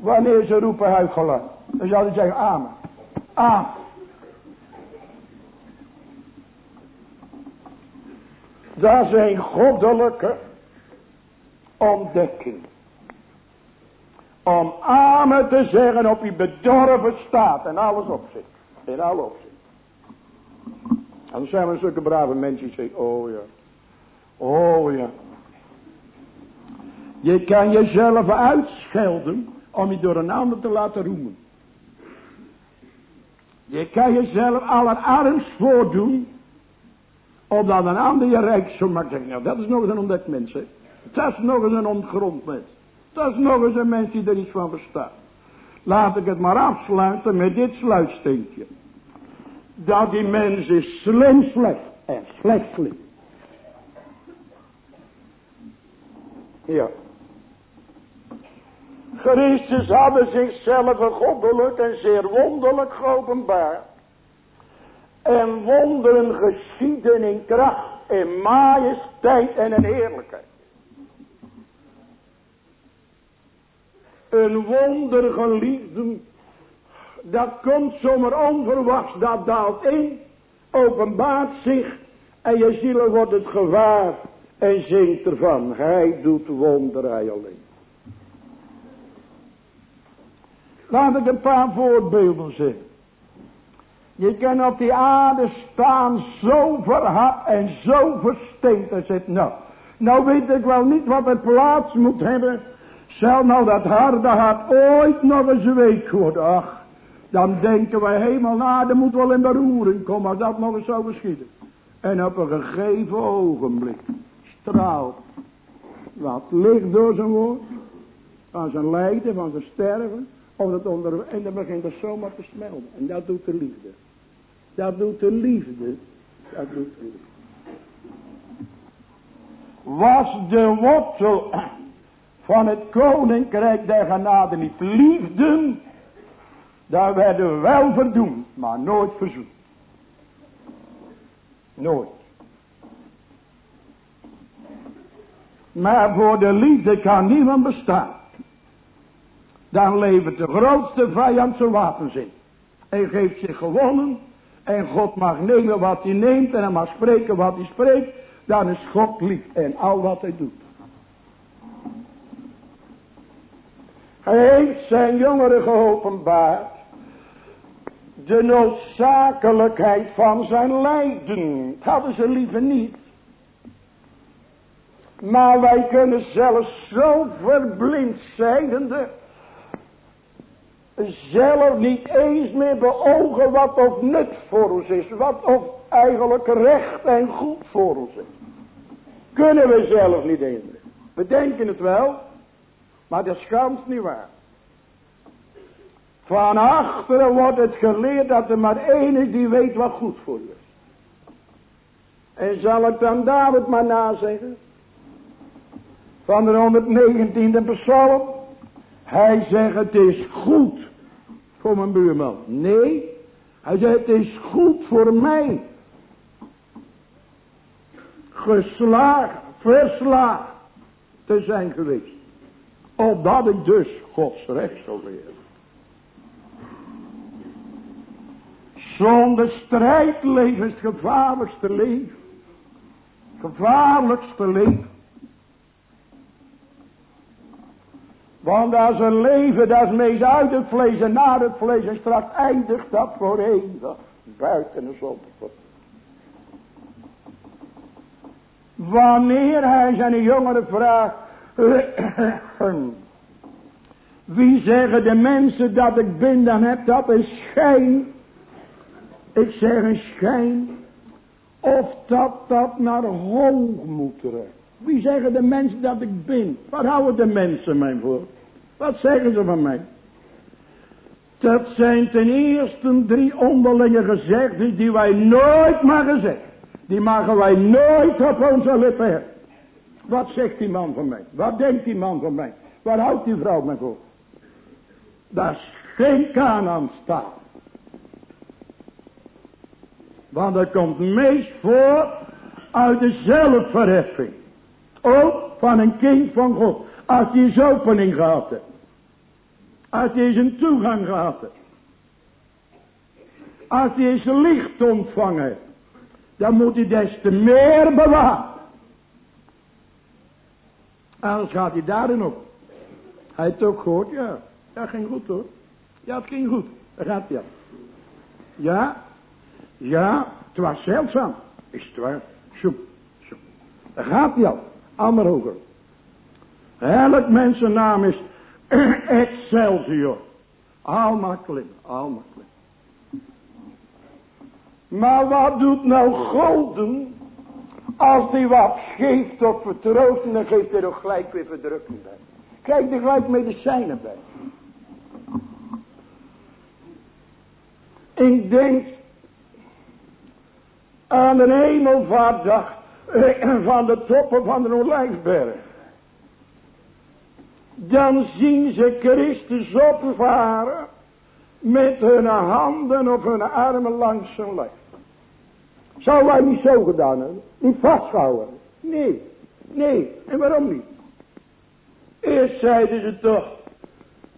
Wanneer ze roepen huichelaar. Dan zal hij zeggen amen. Amen. Is een goddelijke ontdekking. Om amen te zeggen op je bedorven staat en alles opzit. In alle opzicht. En dan zijn we zulke brave mensen die zeggen, oh ja. Oh ja. Je kan jezelf uitschelden om je door een ander te laten roemen. Je kan jezelf allerarmst voordoen opdat een ander je rijk zo makkelijk. Nou, dat is nog eens een ontdekt mens. Dat is nog eens een ontgrond. Dat is nog eens een mens die er iets van verstaat. Laat ik het maar afsluiten met dit sluitsteentje. Dat die mens is slim slecht en slecht slim. Ja. Christus hadden zichzelf goddelijk en zeer wonderlijk geopenbaard. En wonderen geschieden in kracht, in majesteit en in heerlijkheid. Een wonder geliefden, dat komt zomaar onverwachts, dat daalt in, openbaart zich en je ziel wordt het gewaar en zingt ervan. Hij doet wonder hij alleen. Laat ik een paar voorbeelden zeggen. Je kan op die aarde staan zo verhard en zo versteend. En zegt, nou, nou weet ik wel niet wat het plaats moet hebben. Zal nou dat harde hart ooit nog eens week worden. Ach, dan denken wij helemaal na, er moet wel in beroering komen als dat nog eens zou geschieden. En op een gegeven ogenblik straalt wat licht door zijn woord, van zijn lijden, van zijn sterven, het onder, en dan begint het zomaar te smelten. En dat doet de liefde. Dat doet de liefde. Dat doet de liefde. Was de wortel van het koninkrijk der genade niet liefde, dan werden we wel verdoemd, maar nooit verzoend. Nooit. Maar voor de liefde kan niemand bestaan. Dan levert de grootste vijand zijn wapens in. En geeft zich gewonnen en God mag nemen wat hij neemt. En hij mag spreken wat hij spreekt. Dan is God lief. En al wat hij doet. Hij heeft zijn jongeren geopenbaard. De noodzakelijkheid van zijn lijden. Dat hadden ze liever niet. Maar wij kunnen zelfs zo verblind zijn zelf niet eens meer beogen wat of nut voor ons is. Wat of eigenlijk recht en goed voor ons is. Kunnen we zelf niet eens meer. We denken het wel. Maar dat is niet waar. Van achteren wordt het geleerd dat er maar is die weet wat goed voor je is. En zal ik dan David maar nazeggen? Van de 119e psalm. Hij zegt het is goed voor mijn buurman. Nee, hij zegt het is goed voor mij. Geslaagd, verslaagd te zijn geweest. Opdat ik dus Gods recht zou leren. Zonder strijd leven is het gevaarlijkste leven. Gevaarlijkste leven. Want als een leven, dat meest uit het vlees en naar het vlees. En straks eindigt dat voor eeuwig. Buiten de. Wanneer hij zijn jongeren vraagt. Wie zeggen de mensen dat ik ben, dan heb dat een schijn. Ik zeg een schijn. Of dat dat naar hoog moet trekken. Wie zeggen de mensen dat ik ben? Wat houden de mensen mij voor? Wat zeggen ze van mij? Dat zijn ten eerste drie onderlinge gezegden die wij nooit mogen zeggen. Die mogen wij nooit op onze lippen hebben. Wat zegt die man van mij? Wat denkt die man van mij? Waar houdt die vrouw mij voor? Dat is geen staat. Want dat komt meest voor uit de zelfverheffing. Ook van een kind van God. Als hij eens opening gehad heeft. Als hij eens een toegang gehad heeft. Als hij eens licht ontvangen. Dan moet hij des te meer bewaren. Anders gaat hij daarin op. Hij heeft ook gehoord, ja. Ja, ging goed hoor. Ja, het ging goed. Daar gaat hij Ja, ja, het was zeldzaam. Is het waar? Zoem, zoem. Daar gaat hij. Ander hoger. Elk mensennaam is Excelsior. Alma klim, alma klim. Maar wat doet nou golden als die wat geeft op vertroosten, dan geeft hij er gelijk weer verdrukking bij. Kijk er gelijk medicijnen bij. Ik denk aan de hemelvaartdag van de toppen van de Olijfberg. Dan zien ze Christus opvaren met hun handen of hun armen langs zijn lijf. Zou wij niet zo gedaan hebben? Niet vasthouden? Nee, nee. En waarom niet? Eerst zeiden ze toch,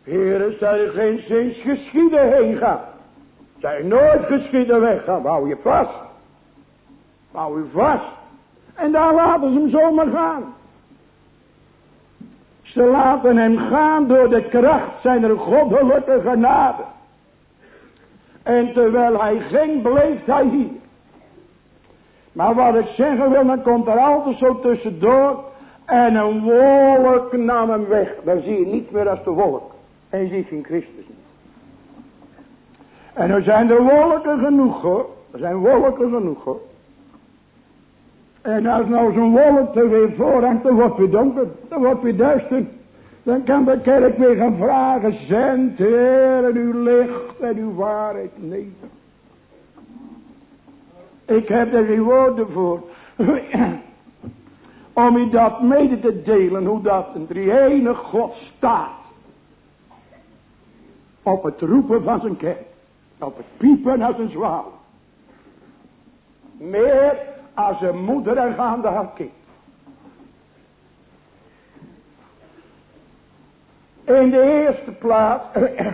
heren, je geen zins geschieden heen gaan. Je nooit geschieden weggaan, hou je vast. Hou je vast. En daar laten ze hem zomaar gaan. Ze laten hem gaan door de kracht zijn goddelijke genade. En terwijl hij ging, bleef hij hier. Maar wat ik zeggen wil, dan komt er altijd zo tussendoor. En een wolk nam hem weg. Dan zie je niet meer als de wolk. En je ziet geen Christus niet. En er zijn er wolken genoeg hoor. Er zijn wolken genoeg hoor. En als nou zo'n wolk er weer voorhangt, dan wordt weer donker. Dan wordt weer duister. Dan kan de kerk weer gaan vragen. Zend Heer en uw licht en uw waarheid. Nee. Ik heb er geen woorden voor. Om u dat mede te delen. Hoe dat een drie God staat. Op het roepen van zijn kerk. Op het piepen als een zwaal. Meer als een moeder en gaande haar kind. In de eerste plaats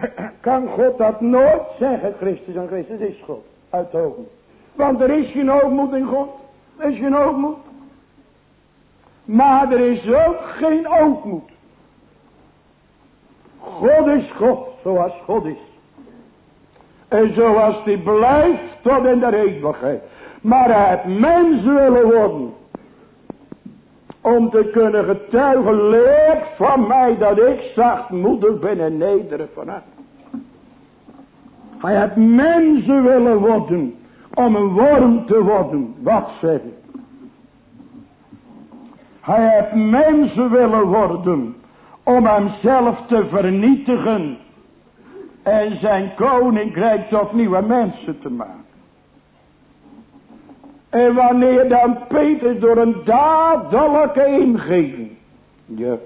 kan God dat nooit zeggen, Christus en Christus is God. Uit hoogmoed. Want er is geen hoogmoed in God. Er is geen hoogmoed. Maar er is ook geen ootmoed. God is God, zoals God is. En zoals die blijft tot in de eeuwigheid. Maar hij heeft mens willen worden. Om te kunnen getuigen, leert van mij dat ik zachtmoedig ben en nederig van hart. Hij heeft mensen willen worden. Om een worm te worden. Wat zeg ik? Hij heeft mensen willen worden. Om hemzelf te vernietigen. En zijn koninkrijk tot nieuwe mensen te maken. En wanneer dan Peter door een dadelijke ingeving. Ja.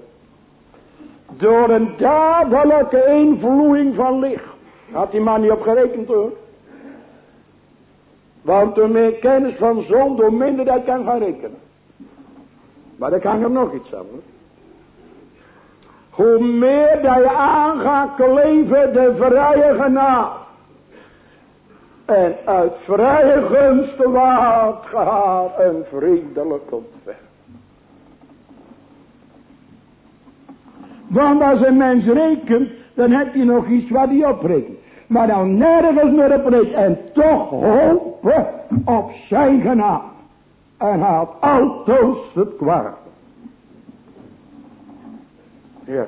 Door een dadelijke invloeiing van licht. Had die man niet op gerekend hoor. Want hoe meer kennis van zonde, hoe minder dat kan gaan rekenen. Maar dan kan er nog iets aan. Hoor. Hoe meer dat je aangaat leven de vrije genade. En uit vrije gunst waard gehad een vriendelijk ontwerp. Want als een mens rekent, dan heb je nog iets wat hij oprekent. Maar dan nergens meer op rekent. En toch hopen op zijn genade. En haalt altoos het kwaad. Ja,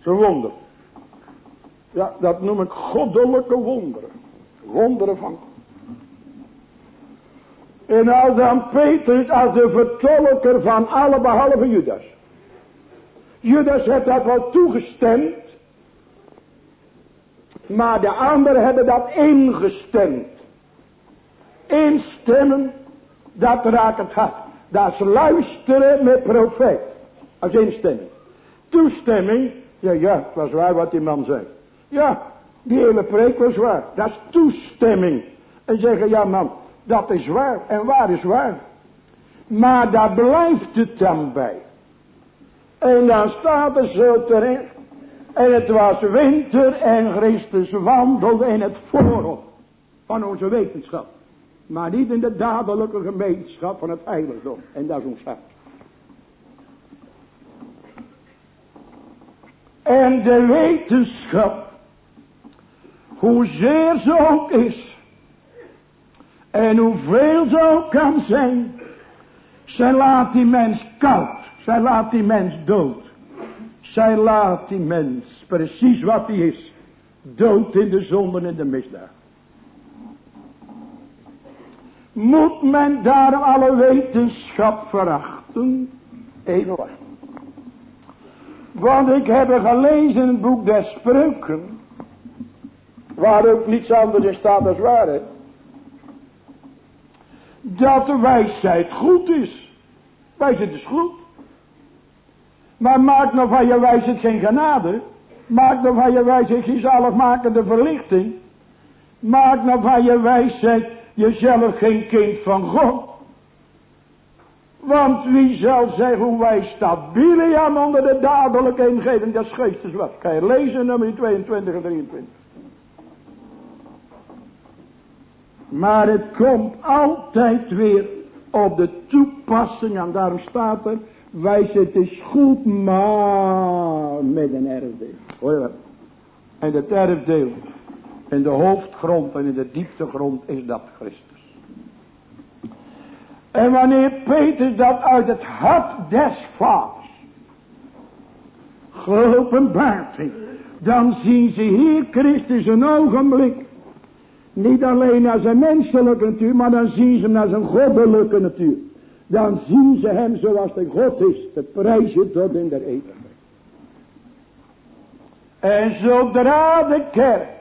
zo'n wonder. Ja, dat noem ik goddelijke wonderen. Wonderen van En als dan Petrus als de vertolker van alle behalve Judas. Judas heeft dat wel toegestemd. Maar de anderen hebben dat ingestemd. Instemmen, dat raakt het hart. Dat is luisteren met profeet. Als instemming. Toestemming, ja ja, het was waar wat die man zei. Ja, die hele preek was waar. Dat is toestemming. En zeggen, ja man, dat is waar. En waar is waar. Maar daar blijft het dan bij. En dan staat er zo terecht. En het was winter en Christus wandelde in het voorhof van onze wetenschap. Maar niet in de dadelijke gemeenschap van het heiligdom. En dat is ons hart. En de wetenschap, hoezeer ze ook is, en hoeveel ze ook kan zijn, zij laat die mens koud, zij laat die mens dood. Zij laat die mens, precies wat hij is, dood in de zonden en de misdaad. Moet men daarom alle wetenschap verachten? Wachten. Want ik heb gelezen in het boek der spreuken. Waar ook niets anders in staat als waarheid. Dat de wijsheid goed is. Wijsheid is goed. Maar maak nou van je wijsheid geen genade. Maak nou van je wijsheid geen zaligmakende verlichting. Maak nou van je wijsheid jezelf geen kind van God. Want wie zal zeggen hoe wij stabiel onder de dadelijke ingeving des geestes was. Kan je lezen nummer 22 en 23. Maar het komt altijd weer op de toepassing. En daarom staat er. Wijs het is goed maar met een erfdeel. Hoor je? En het erfdeel. In de hoofdgrond en in de dieptegrond is dat Christus. En wanneer Peter dat uit het hart des vaders geopenbaard heeft, dan zien ze hier Christus een ogenblik. Niet alleen naar zijn menselijke natuur, maar dan zien ze hem naar zijn goddelijke natuur. Dan zien ze hem zoals de God is, te prijzen tot in de eeuwigheid. En zodra de kerk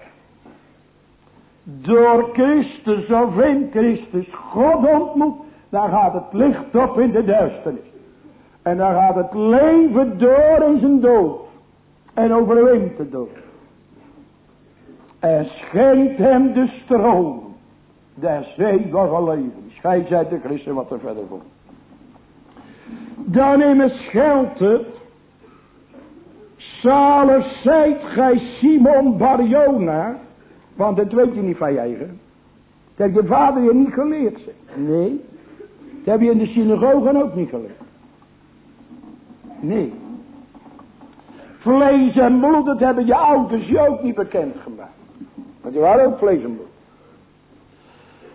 door Christus of in Christus God ontmoet, dan gaat het licht op in de duisternis. En dan gaat het leven door in zijn dood. En overwint de dood. En schenkt hem de stroom. Der eeuwige leven. Schijt uit de Christen wat er verder komt. Dan immers geldt het. Zalig zijt gij Simon Barjona. Want dat weet je niet van je eigen. Dat heeft je vader je niet geleerd. Nee. Dat heb je in de synagogen ook niet geleerd. Nee. Vlees en bloed, dat hebben je ouders je ook niet bekend gemaakt. Want die waren ook vlees en bloed.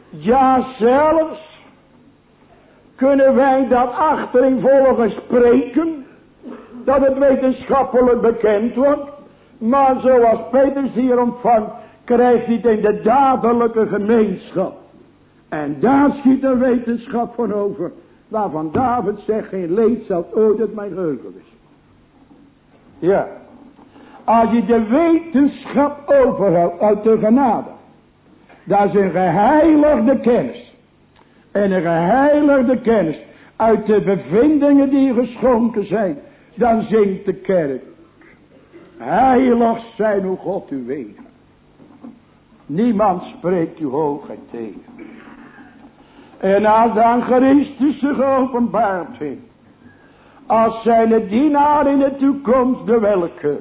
Ja, zelfs kunnen wij dat volgen spreken. Dat het wetenschappelijk bekend wordt. Maar zoals Petrus hier ontvangt, krijgt hij het in de dadelijke gemeenschap. En daar schiet een wetenschap van over. Waarvan David zegt, geen leed zal ooit uit mijn geheugen is. Ja. Als je de wetenschap overhoudt uit de genade. Dat is een geheiligde kennis. En een geheiligde kennis uit de bevindingen die geschonken zijn. Dan zingt de kerk. Heilig zijn hoe God u weet. Niemand spreekt u hoogheid tegen. En als dan Christus zich geopenbaard heeft. Als zijn dienaar in de toekomst de welke.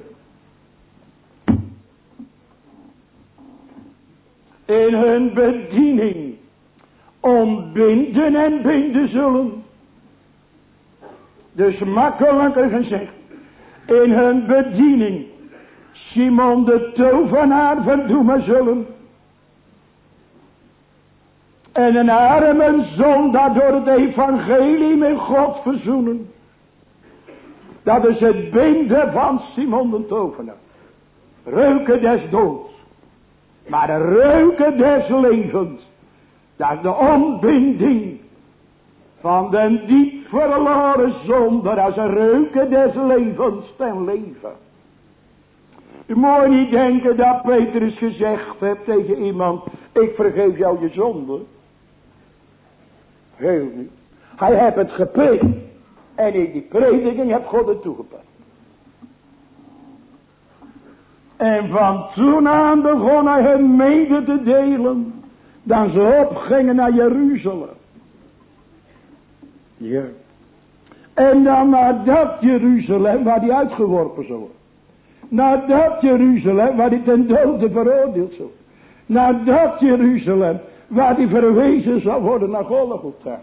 In hun bediening ontbinden en binden zullen. Dus makkelijker gezegd. In hun bediening Simon de tovenaar verdoemen zullen. En een arme zondaar door het evangelie met God verzoenen. Dat is het binden van Simon de tovenaar. Reuken des doods. Maar de reuken des levens. Dat de ontbinding van den diep verloren zonder als een reuken des levens ten leven. U moet niet denken dat Petrus gezegd heeft tegen iemand, ik vergeef jou je zonde. Heel niet. Hij heeft het gepreekt. En in die prediking heb God het toegepast. En van toen aan begon hij hem mede te delen. Dan ze opgingen naar Jeruzalem. Ja. En dan naar dat Jeruzalem waar hij uitgeworpen zou worden. Naar dat Jeruzalem waar hij ten dode veroordeeld zou Naar dat Jeruzalem waar hij verwezen zou worden naar Golgotha.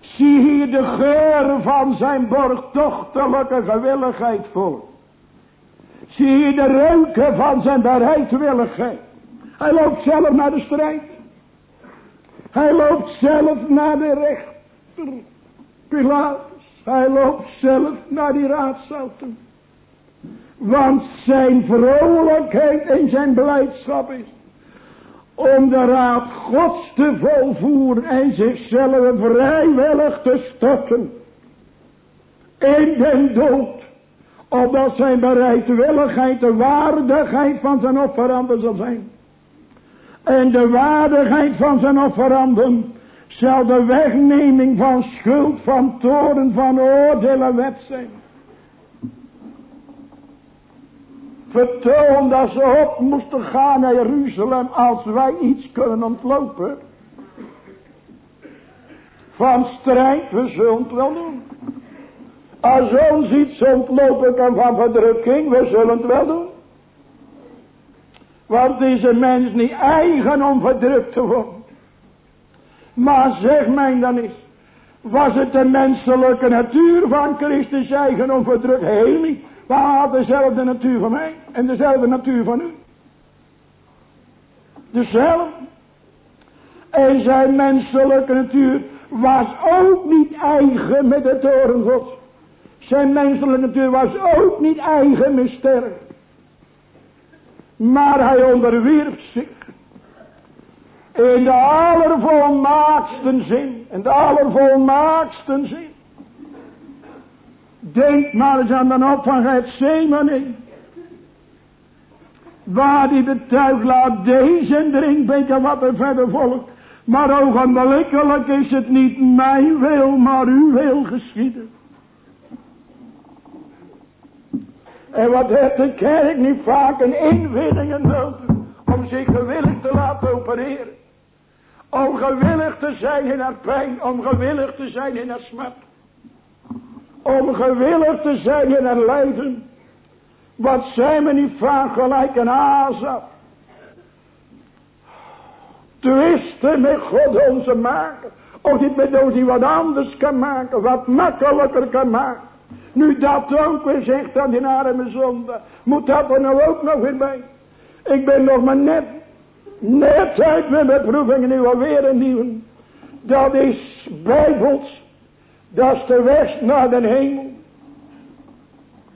Zie hier de geur van zijn borgtochtelijke gewilligheid voor. Zie hier de reuken van zijn bereidwilligheid. Hij loopt zelf naar de strijd. Hij loopt zelf naar de rechter. Pilatus. Hij loopt zelf naar die raadzaal toe. Want zijn vrolijkheid en zijn blijdschap is om de raad gods te volvoeren en zichzelf vrijwillig te storten in den dood. Opdat zijn bereidwilligheid de waardigheid van zijn offeranden zal zijn. En de waardigheid van zijn offeranden zal de wegneming van schuld, van toren, van oordeel en wet zijn. Vertoon dat ze op moesten gaan naar Jeruzalem als wij iets kunnen ontlopen. Van strijd, we zullen het wel doen. Als ons iets ontlopen kan van verdrukking, we zullen het wel doen. Want een mens niet eigen om verdrukt te worden. Maar zeg mij dan eens. Was het de menselijke natuur van Christus eigen om verdrukt? Heel niet. Maar had dezelfde natuur van mij. En dezelfde natuur van u. Dezelfde. En zijn menselijke natuur was ook niet eigen met de toren. Zijn menselijke natuur was ook niet eigen met sterren. Maar hij onderwierp zich. In de allervolmaakste zin. In de allervolmaakste zin. Denk maar eens aan de op van Gethsemane. Waar die betuigt laat deze drinkbeker wat er verder volgt. Maar ogenblikkelijk is het niet mijn wil, maar uw wil geschieden. En wat heeft de kerk niet vaak een inwinningen nodig om zich gewillig te laten opereren. Om gewillig te zijn in haar pijn, om gewillig te zijn in haar smart. Om gewillig te zijn in haar lijden. Wat zijn we niet vaak gelijk een Azap. Twisten met God onze maken. Of dit met ons die wat anders kan maken. Wat makkelijker kan maken. Nu dat ook weer zegt aan die arme zonde. Moet dat er nou ook nog weer bij. Ik ben nog maar net. Net uit met beproevingen nu alweer een nieuwe. Dat is bijbels. Dat is de weg naar de hemel.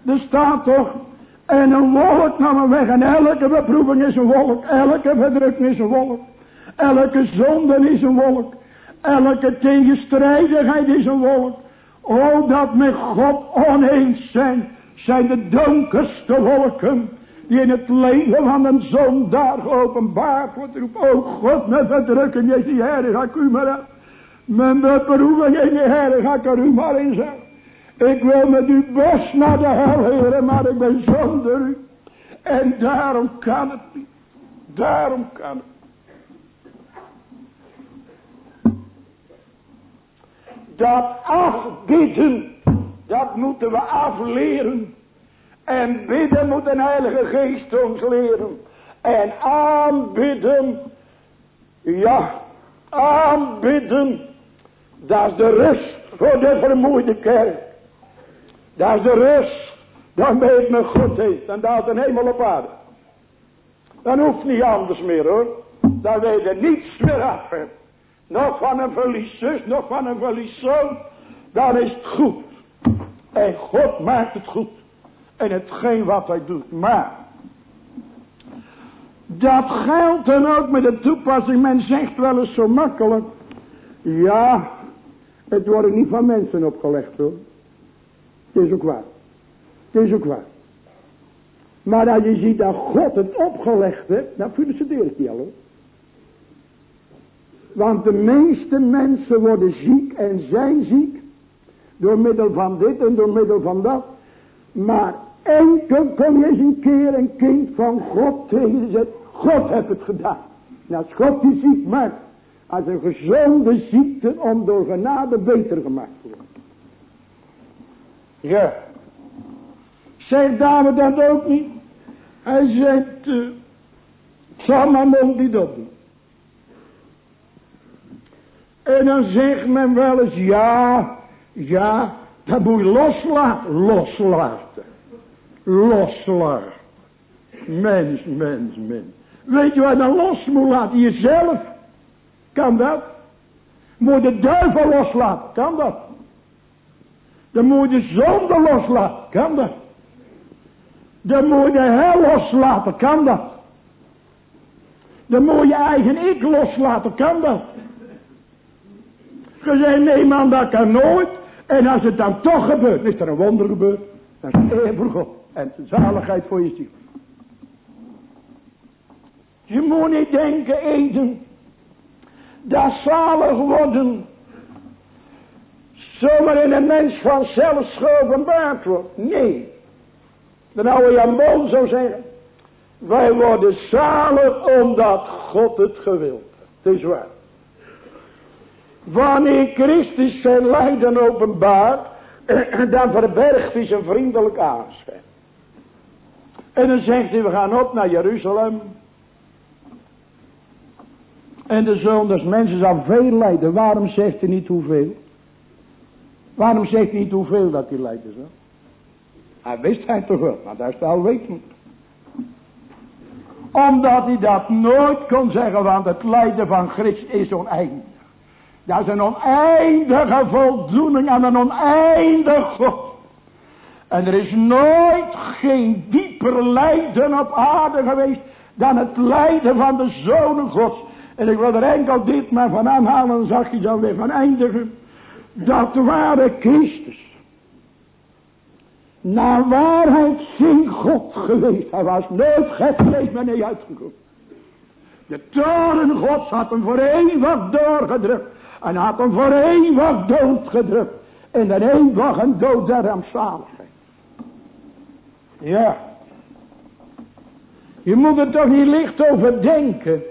Er staat toch. En een wolk naar een weg. En elke beproeving is een wolk. Elke verdrukking is een wolk. Elke zonde is een wolk. Elke tegenstrijdigheid is een wolk. Oh, dat met God oneens zijn, zijn de donkerste wolken die in het leven van een zondaar geopenbaard wordt. Roep, oh God, met verdrukken, Jezus, Heer, ga ik u maar aan. Mijn beproeving in je Heer, ga ik er u maar in zijn. Ik wil met u best naar de hel, Heer, maar ik ben zonder u. En daarom kan het niet. Daarom kan het Dat afbidden, dat moeten we afleren. En bidden moet een heilige geest ons leren. En aanbidden, ja, aanbidden, dat is de rust voor de vermoeide kerk. Dat is de rust, dan weet men goed heeft. En dat is een hemel op aarde. Dan hoeft niet anders meer hoor. Dan weet je niets meer af nog van een verlieszus, nog van een verlieszoon, dan is het goed. En God maakt het goed. En hetgeen wat hij doet. Maar. Dat geldt dan ook met de toepassing. Men zegt wel eens zo makkelijk. Ja. Het wordt niet van mensen opgelegd hoor. Het is ook waar. Het is ook waar. Maar als je ziet dat God het opgelegd heeft. Dan feliciteer ik je al hoor. Want de meeste mensen worden ziek en zijn ziek. Door middel van dit en door middel van dat. Maar enkel kom je eens een keer een kind van God tegen zet. God heeft het gedaan. En als God die ziek maakt. Als een gezonde ziekte om door genade beter gemaakt te worden. Ja. Zegt David dat ook niet? Hij zegt, uh, mond niet opdoen. En dan zegt men wel eens, ja, ja, dat moet je loslaten. Loslaten. Loslaten. Mens, mens, mens. Weet je wat dan los moet laten? Jezelf. Kan dat? Moet de duivel loslaten? Kan dat? Dan moet je zonde loslaten? Kan dat? Dan moet je hel loslaten? Kan dat? Dan moet je eigen ik loslaten? Kan dat? Gezegd, nee man, dat kan nooit. En als het dan toch gebeurt, is er een wonder gebeurd. Dan is eer voor God. En zaligheid voor je ziel. Je moet niet denken, eten. Dat zalig worden. Zomaar in een mens vanzelf geopenbaard wordt. Nee. De oude Jan Boon zou zeggen. Wij worden zalig omdat God het gewild Het is waar. Wanneer Christus zijn lijden openbaart, dan verbergt hij zijn vriendelijk aanschijn. En dan zegt hij, we gaan op naar Jeruzalem. En de des mensen zal veel lijden. Waarom zegt hij niet hoeveel? Waarom zegt hij niet hoeveel dat hij lijden zal? Hij wist hij toch wel, maar daar staat weten. Omdat hij dat nooit kon zeggen, want het lijden van Christus is oneindig. Dat is een oneindige voldoening aan een oneindig God. En er is nooit geen dieper lijden op aarde geweest dan het lijden van de zonen gods. En ik wil er enkel dit maar van aanhalen, dan zag je dan weer van eindigen. Dat ware Christus. Naar waarheid zin God geweest. Hij was nooit geweest, maar niet uitgekomen. De toren gods had hem voor eeuwig doorgedrukt. En had hem voor eeuwig doodgedrukt. In de eeuwige dood der rampzaligheid. Ja. Je moet er toch niet licht over denken.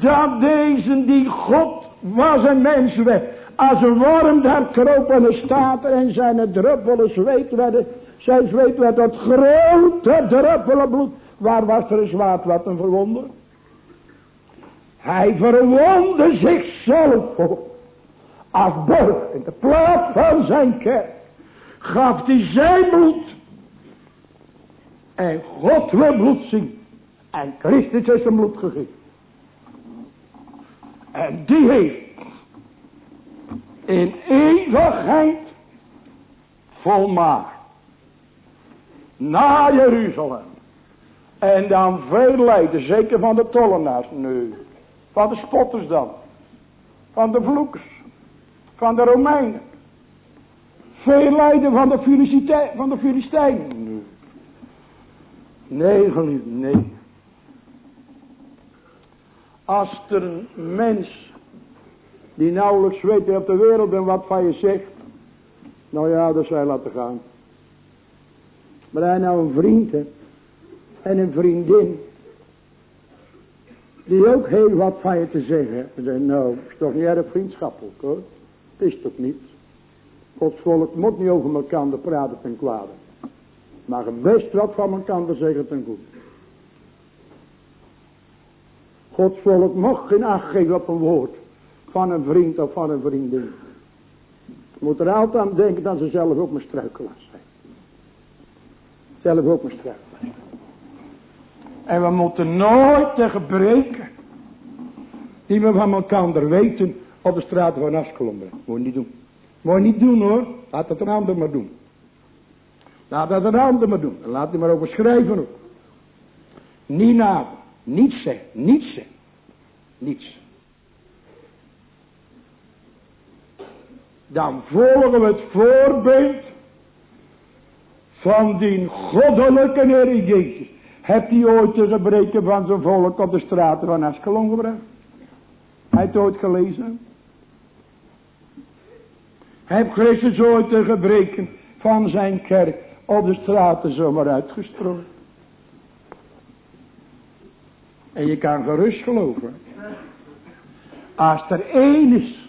Dat deze die God was een mens werd. Als een worm daar kroop en staat en zijn druppelen zweet werden. Zijn zweet werd tot grote druppelen bloed. Waar was er een zwaard wat een verwonder? Hij verwonde zichzelf. Als in de plaats van zijn kerk. Gaf hij zijn bloed. En God wil bloed zien. En Christus is zijn bloed gegeven. En die heeft in eeuwigheid volmaakt. Naar Jeruzalem. En dan veel lijden, zeker van de tollenaars nu. Van de spotters dan. Van de vloekers. Van de Romeinen. Veel lijden van de, Filistijnen. Van de Filistijnen. Nee. Nee, nee. Als er een mens die nauwelijks weet op de wereld en wat van je zegt. Nou ja, dat zij laten gaan. Maar hij nou een vriend en een vriendin die ook heel wat van je te zeggen hebben. Nou, is toch niet erg vriendschappelijk hoor. Het is toch niet. Gods volk moet niet over elkaar praten ten kwade. Maar best wat van elkaar zeggen ten goed. Gods volk mocht geen acht geven op een woord. Van een vriend of van een vriendin. Moet er altijd aan denken dat ze zelf ook mijn struikelaars zijn. Zelf ook mijn struikelaars zijn. En we moeten nooit de gebreken die we van elkaar weten op de straat van Askelon brengen. Moet je niet doen. Moet je niet doen hoor. Laat het een ander maar doen. Laat dat een ander maar doen. En laat hij maar over schrijven ook. Niet naden. Niets zeggen. Niets zeggen. Niets. Dan volgen we het voorbeeld van die goddelijke Heer Jezus. Hebt hij ooit de gebreken van zijn volk op de straten van Askelon gebracht? Hij het ooit gelezen? Heb Christus ooit de gebreken van zijn kerk op de straten zomaar uitgestrooid? En je kan gerust geloven. Als er één is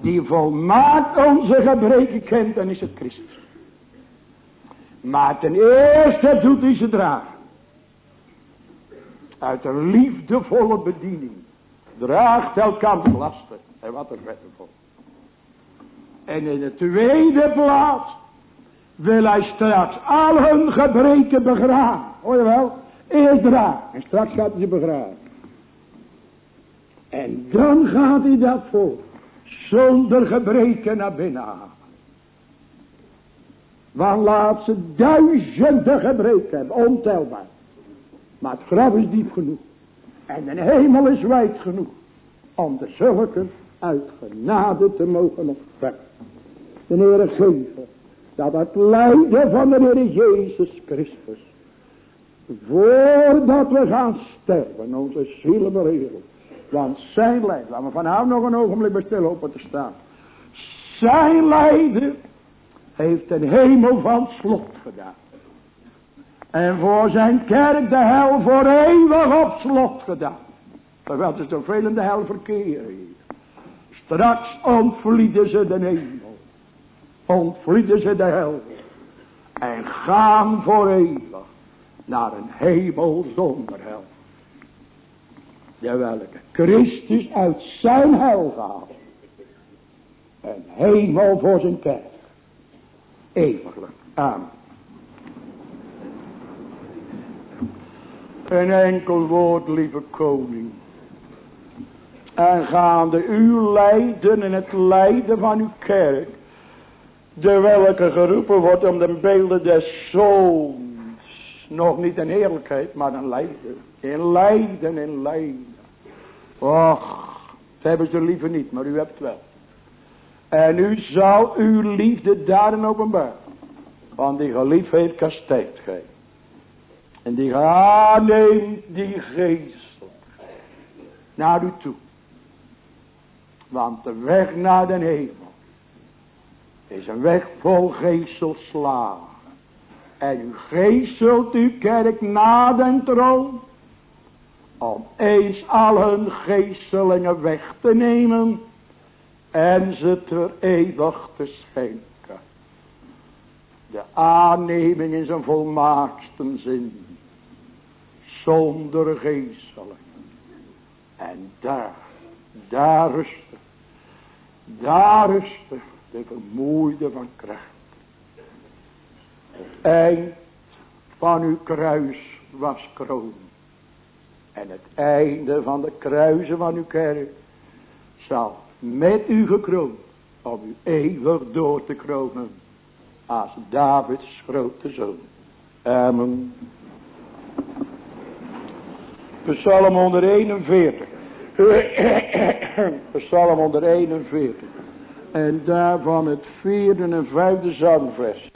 die volmaakt onze gebreken kent, dan is het Christus. Maar ten eerste doet hij ze dragen. Uit een liefdevolle bediening. Draagt elkaar lasten. En wat een voor. En in de tweede plaats wil hij straks al hun gebreken begraven. Hoor je wel? Eerst dragen. En straks gaat hij ze begraven. En dan gaat hij dat voor. Zonder gebreken naar binnen. Want laat ze duizenden gebreken hebben. Ontelbaar. Maar het graf is diep genoeg. En de hemel is wijd genoeg. Om de zulken uit genade te mogen opwekken. De Heer geven. Dat het lijden van de Heer Jezus Christus. Voordat we gaan sterven. Onze zielen beregelen. Want zijn lijden. Laten we vanavond nog een ogenblik bij stil te staan. Zijn lijden. Heeft een hemel van slot gedaan. En voor zijn kerk de hel voor eeuwig op slot gedaan. Terwijl er zoveel in de hel verkeren. Straks ontvlieden ze de hemel. Ontvlieden ze de hel. En gaan voor eeuwig naar een hemel zonder hel. Ja welke Christus uit zijn hel gehaald. Een hemel voor zijn kerk. Amen. Een enkel woord, lieve koning. En gaande uw lijden en het lijden van uw kerk. De welke geroepen wordt om de beelden des zoons. Nog niet in heerlijkheid, maar in lijden. In lijden, in lijden. Och, ze hebben ze liever niet, maar u hebt wel. En u zal uw liefde daarin openbaar. Want die heeft kastijdt gij. En die aanneemt die geestel naar u toe. Want de weg naar de hemel is een weg vol geestelslagen. En u geestelt uw kerk na den troon. Om eens al hun geestelingen weg te nemen. En ze ter eeuwig te schenken. De aanneming in zijn volmaakste zin zonder geesteling. En daar, daar rustte, daar rustte de vermoeide van kracht. Het eind van uw kruis was kroon. En het einde van de kruisen van uw kerk zal met u gekroond om u eeuwig door te kronen als Davids grote zoon. Amen. Psalm 141. Psalm 141. En daarvan het vierde en vijfde zangvers.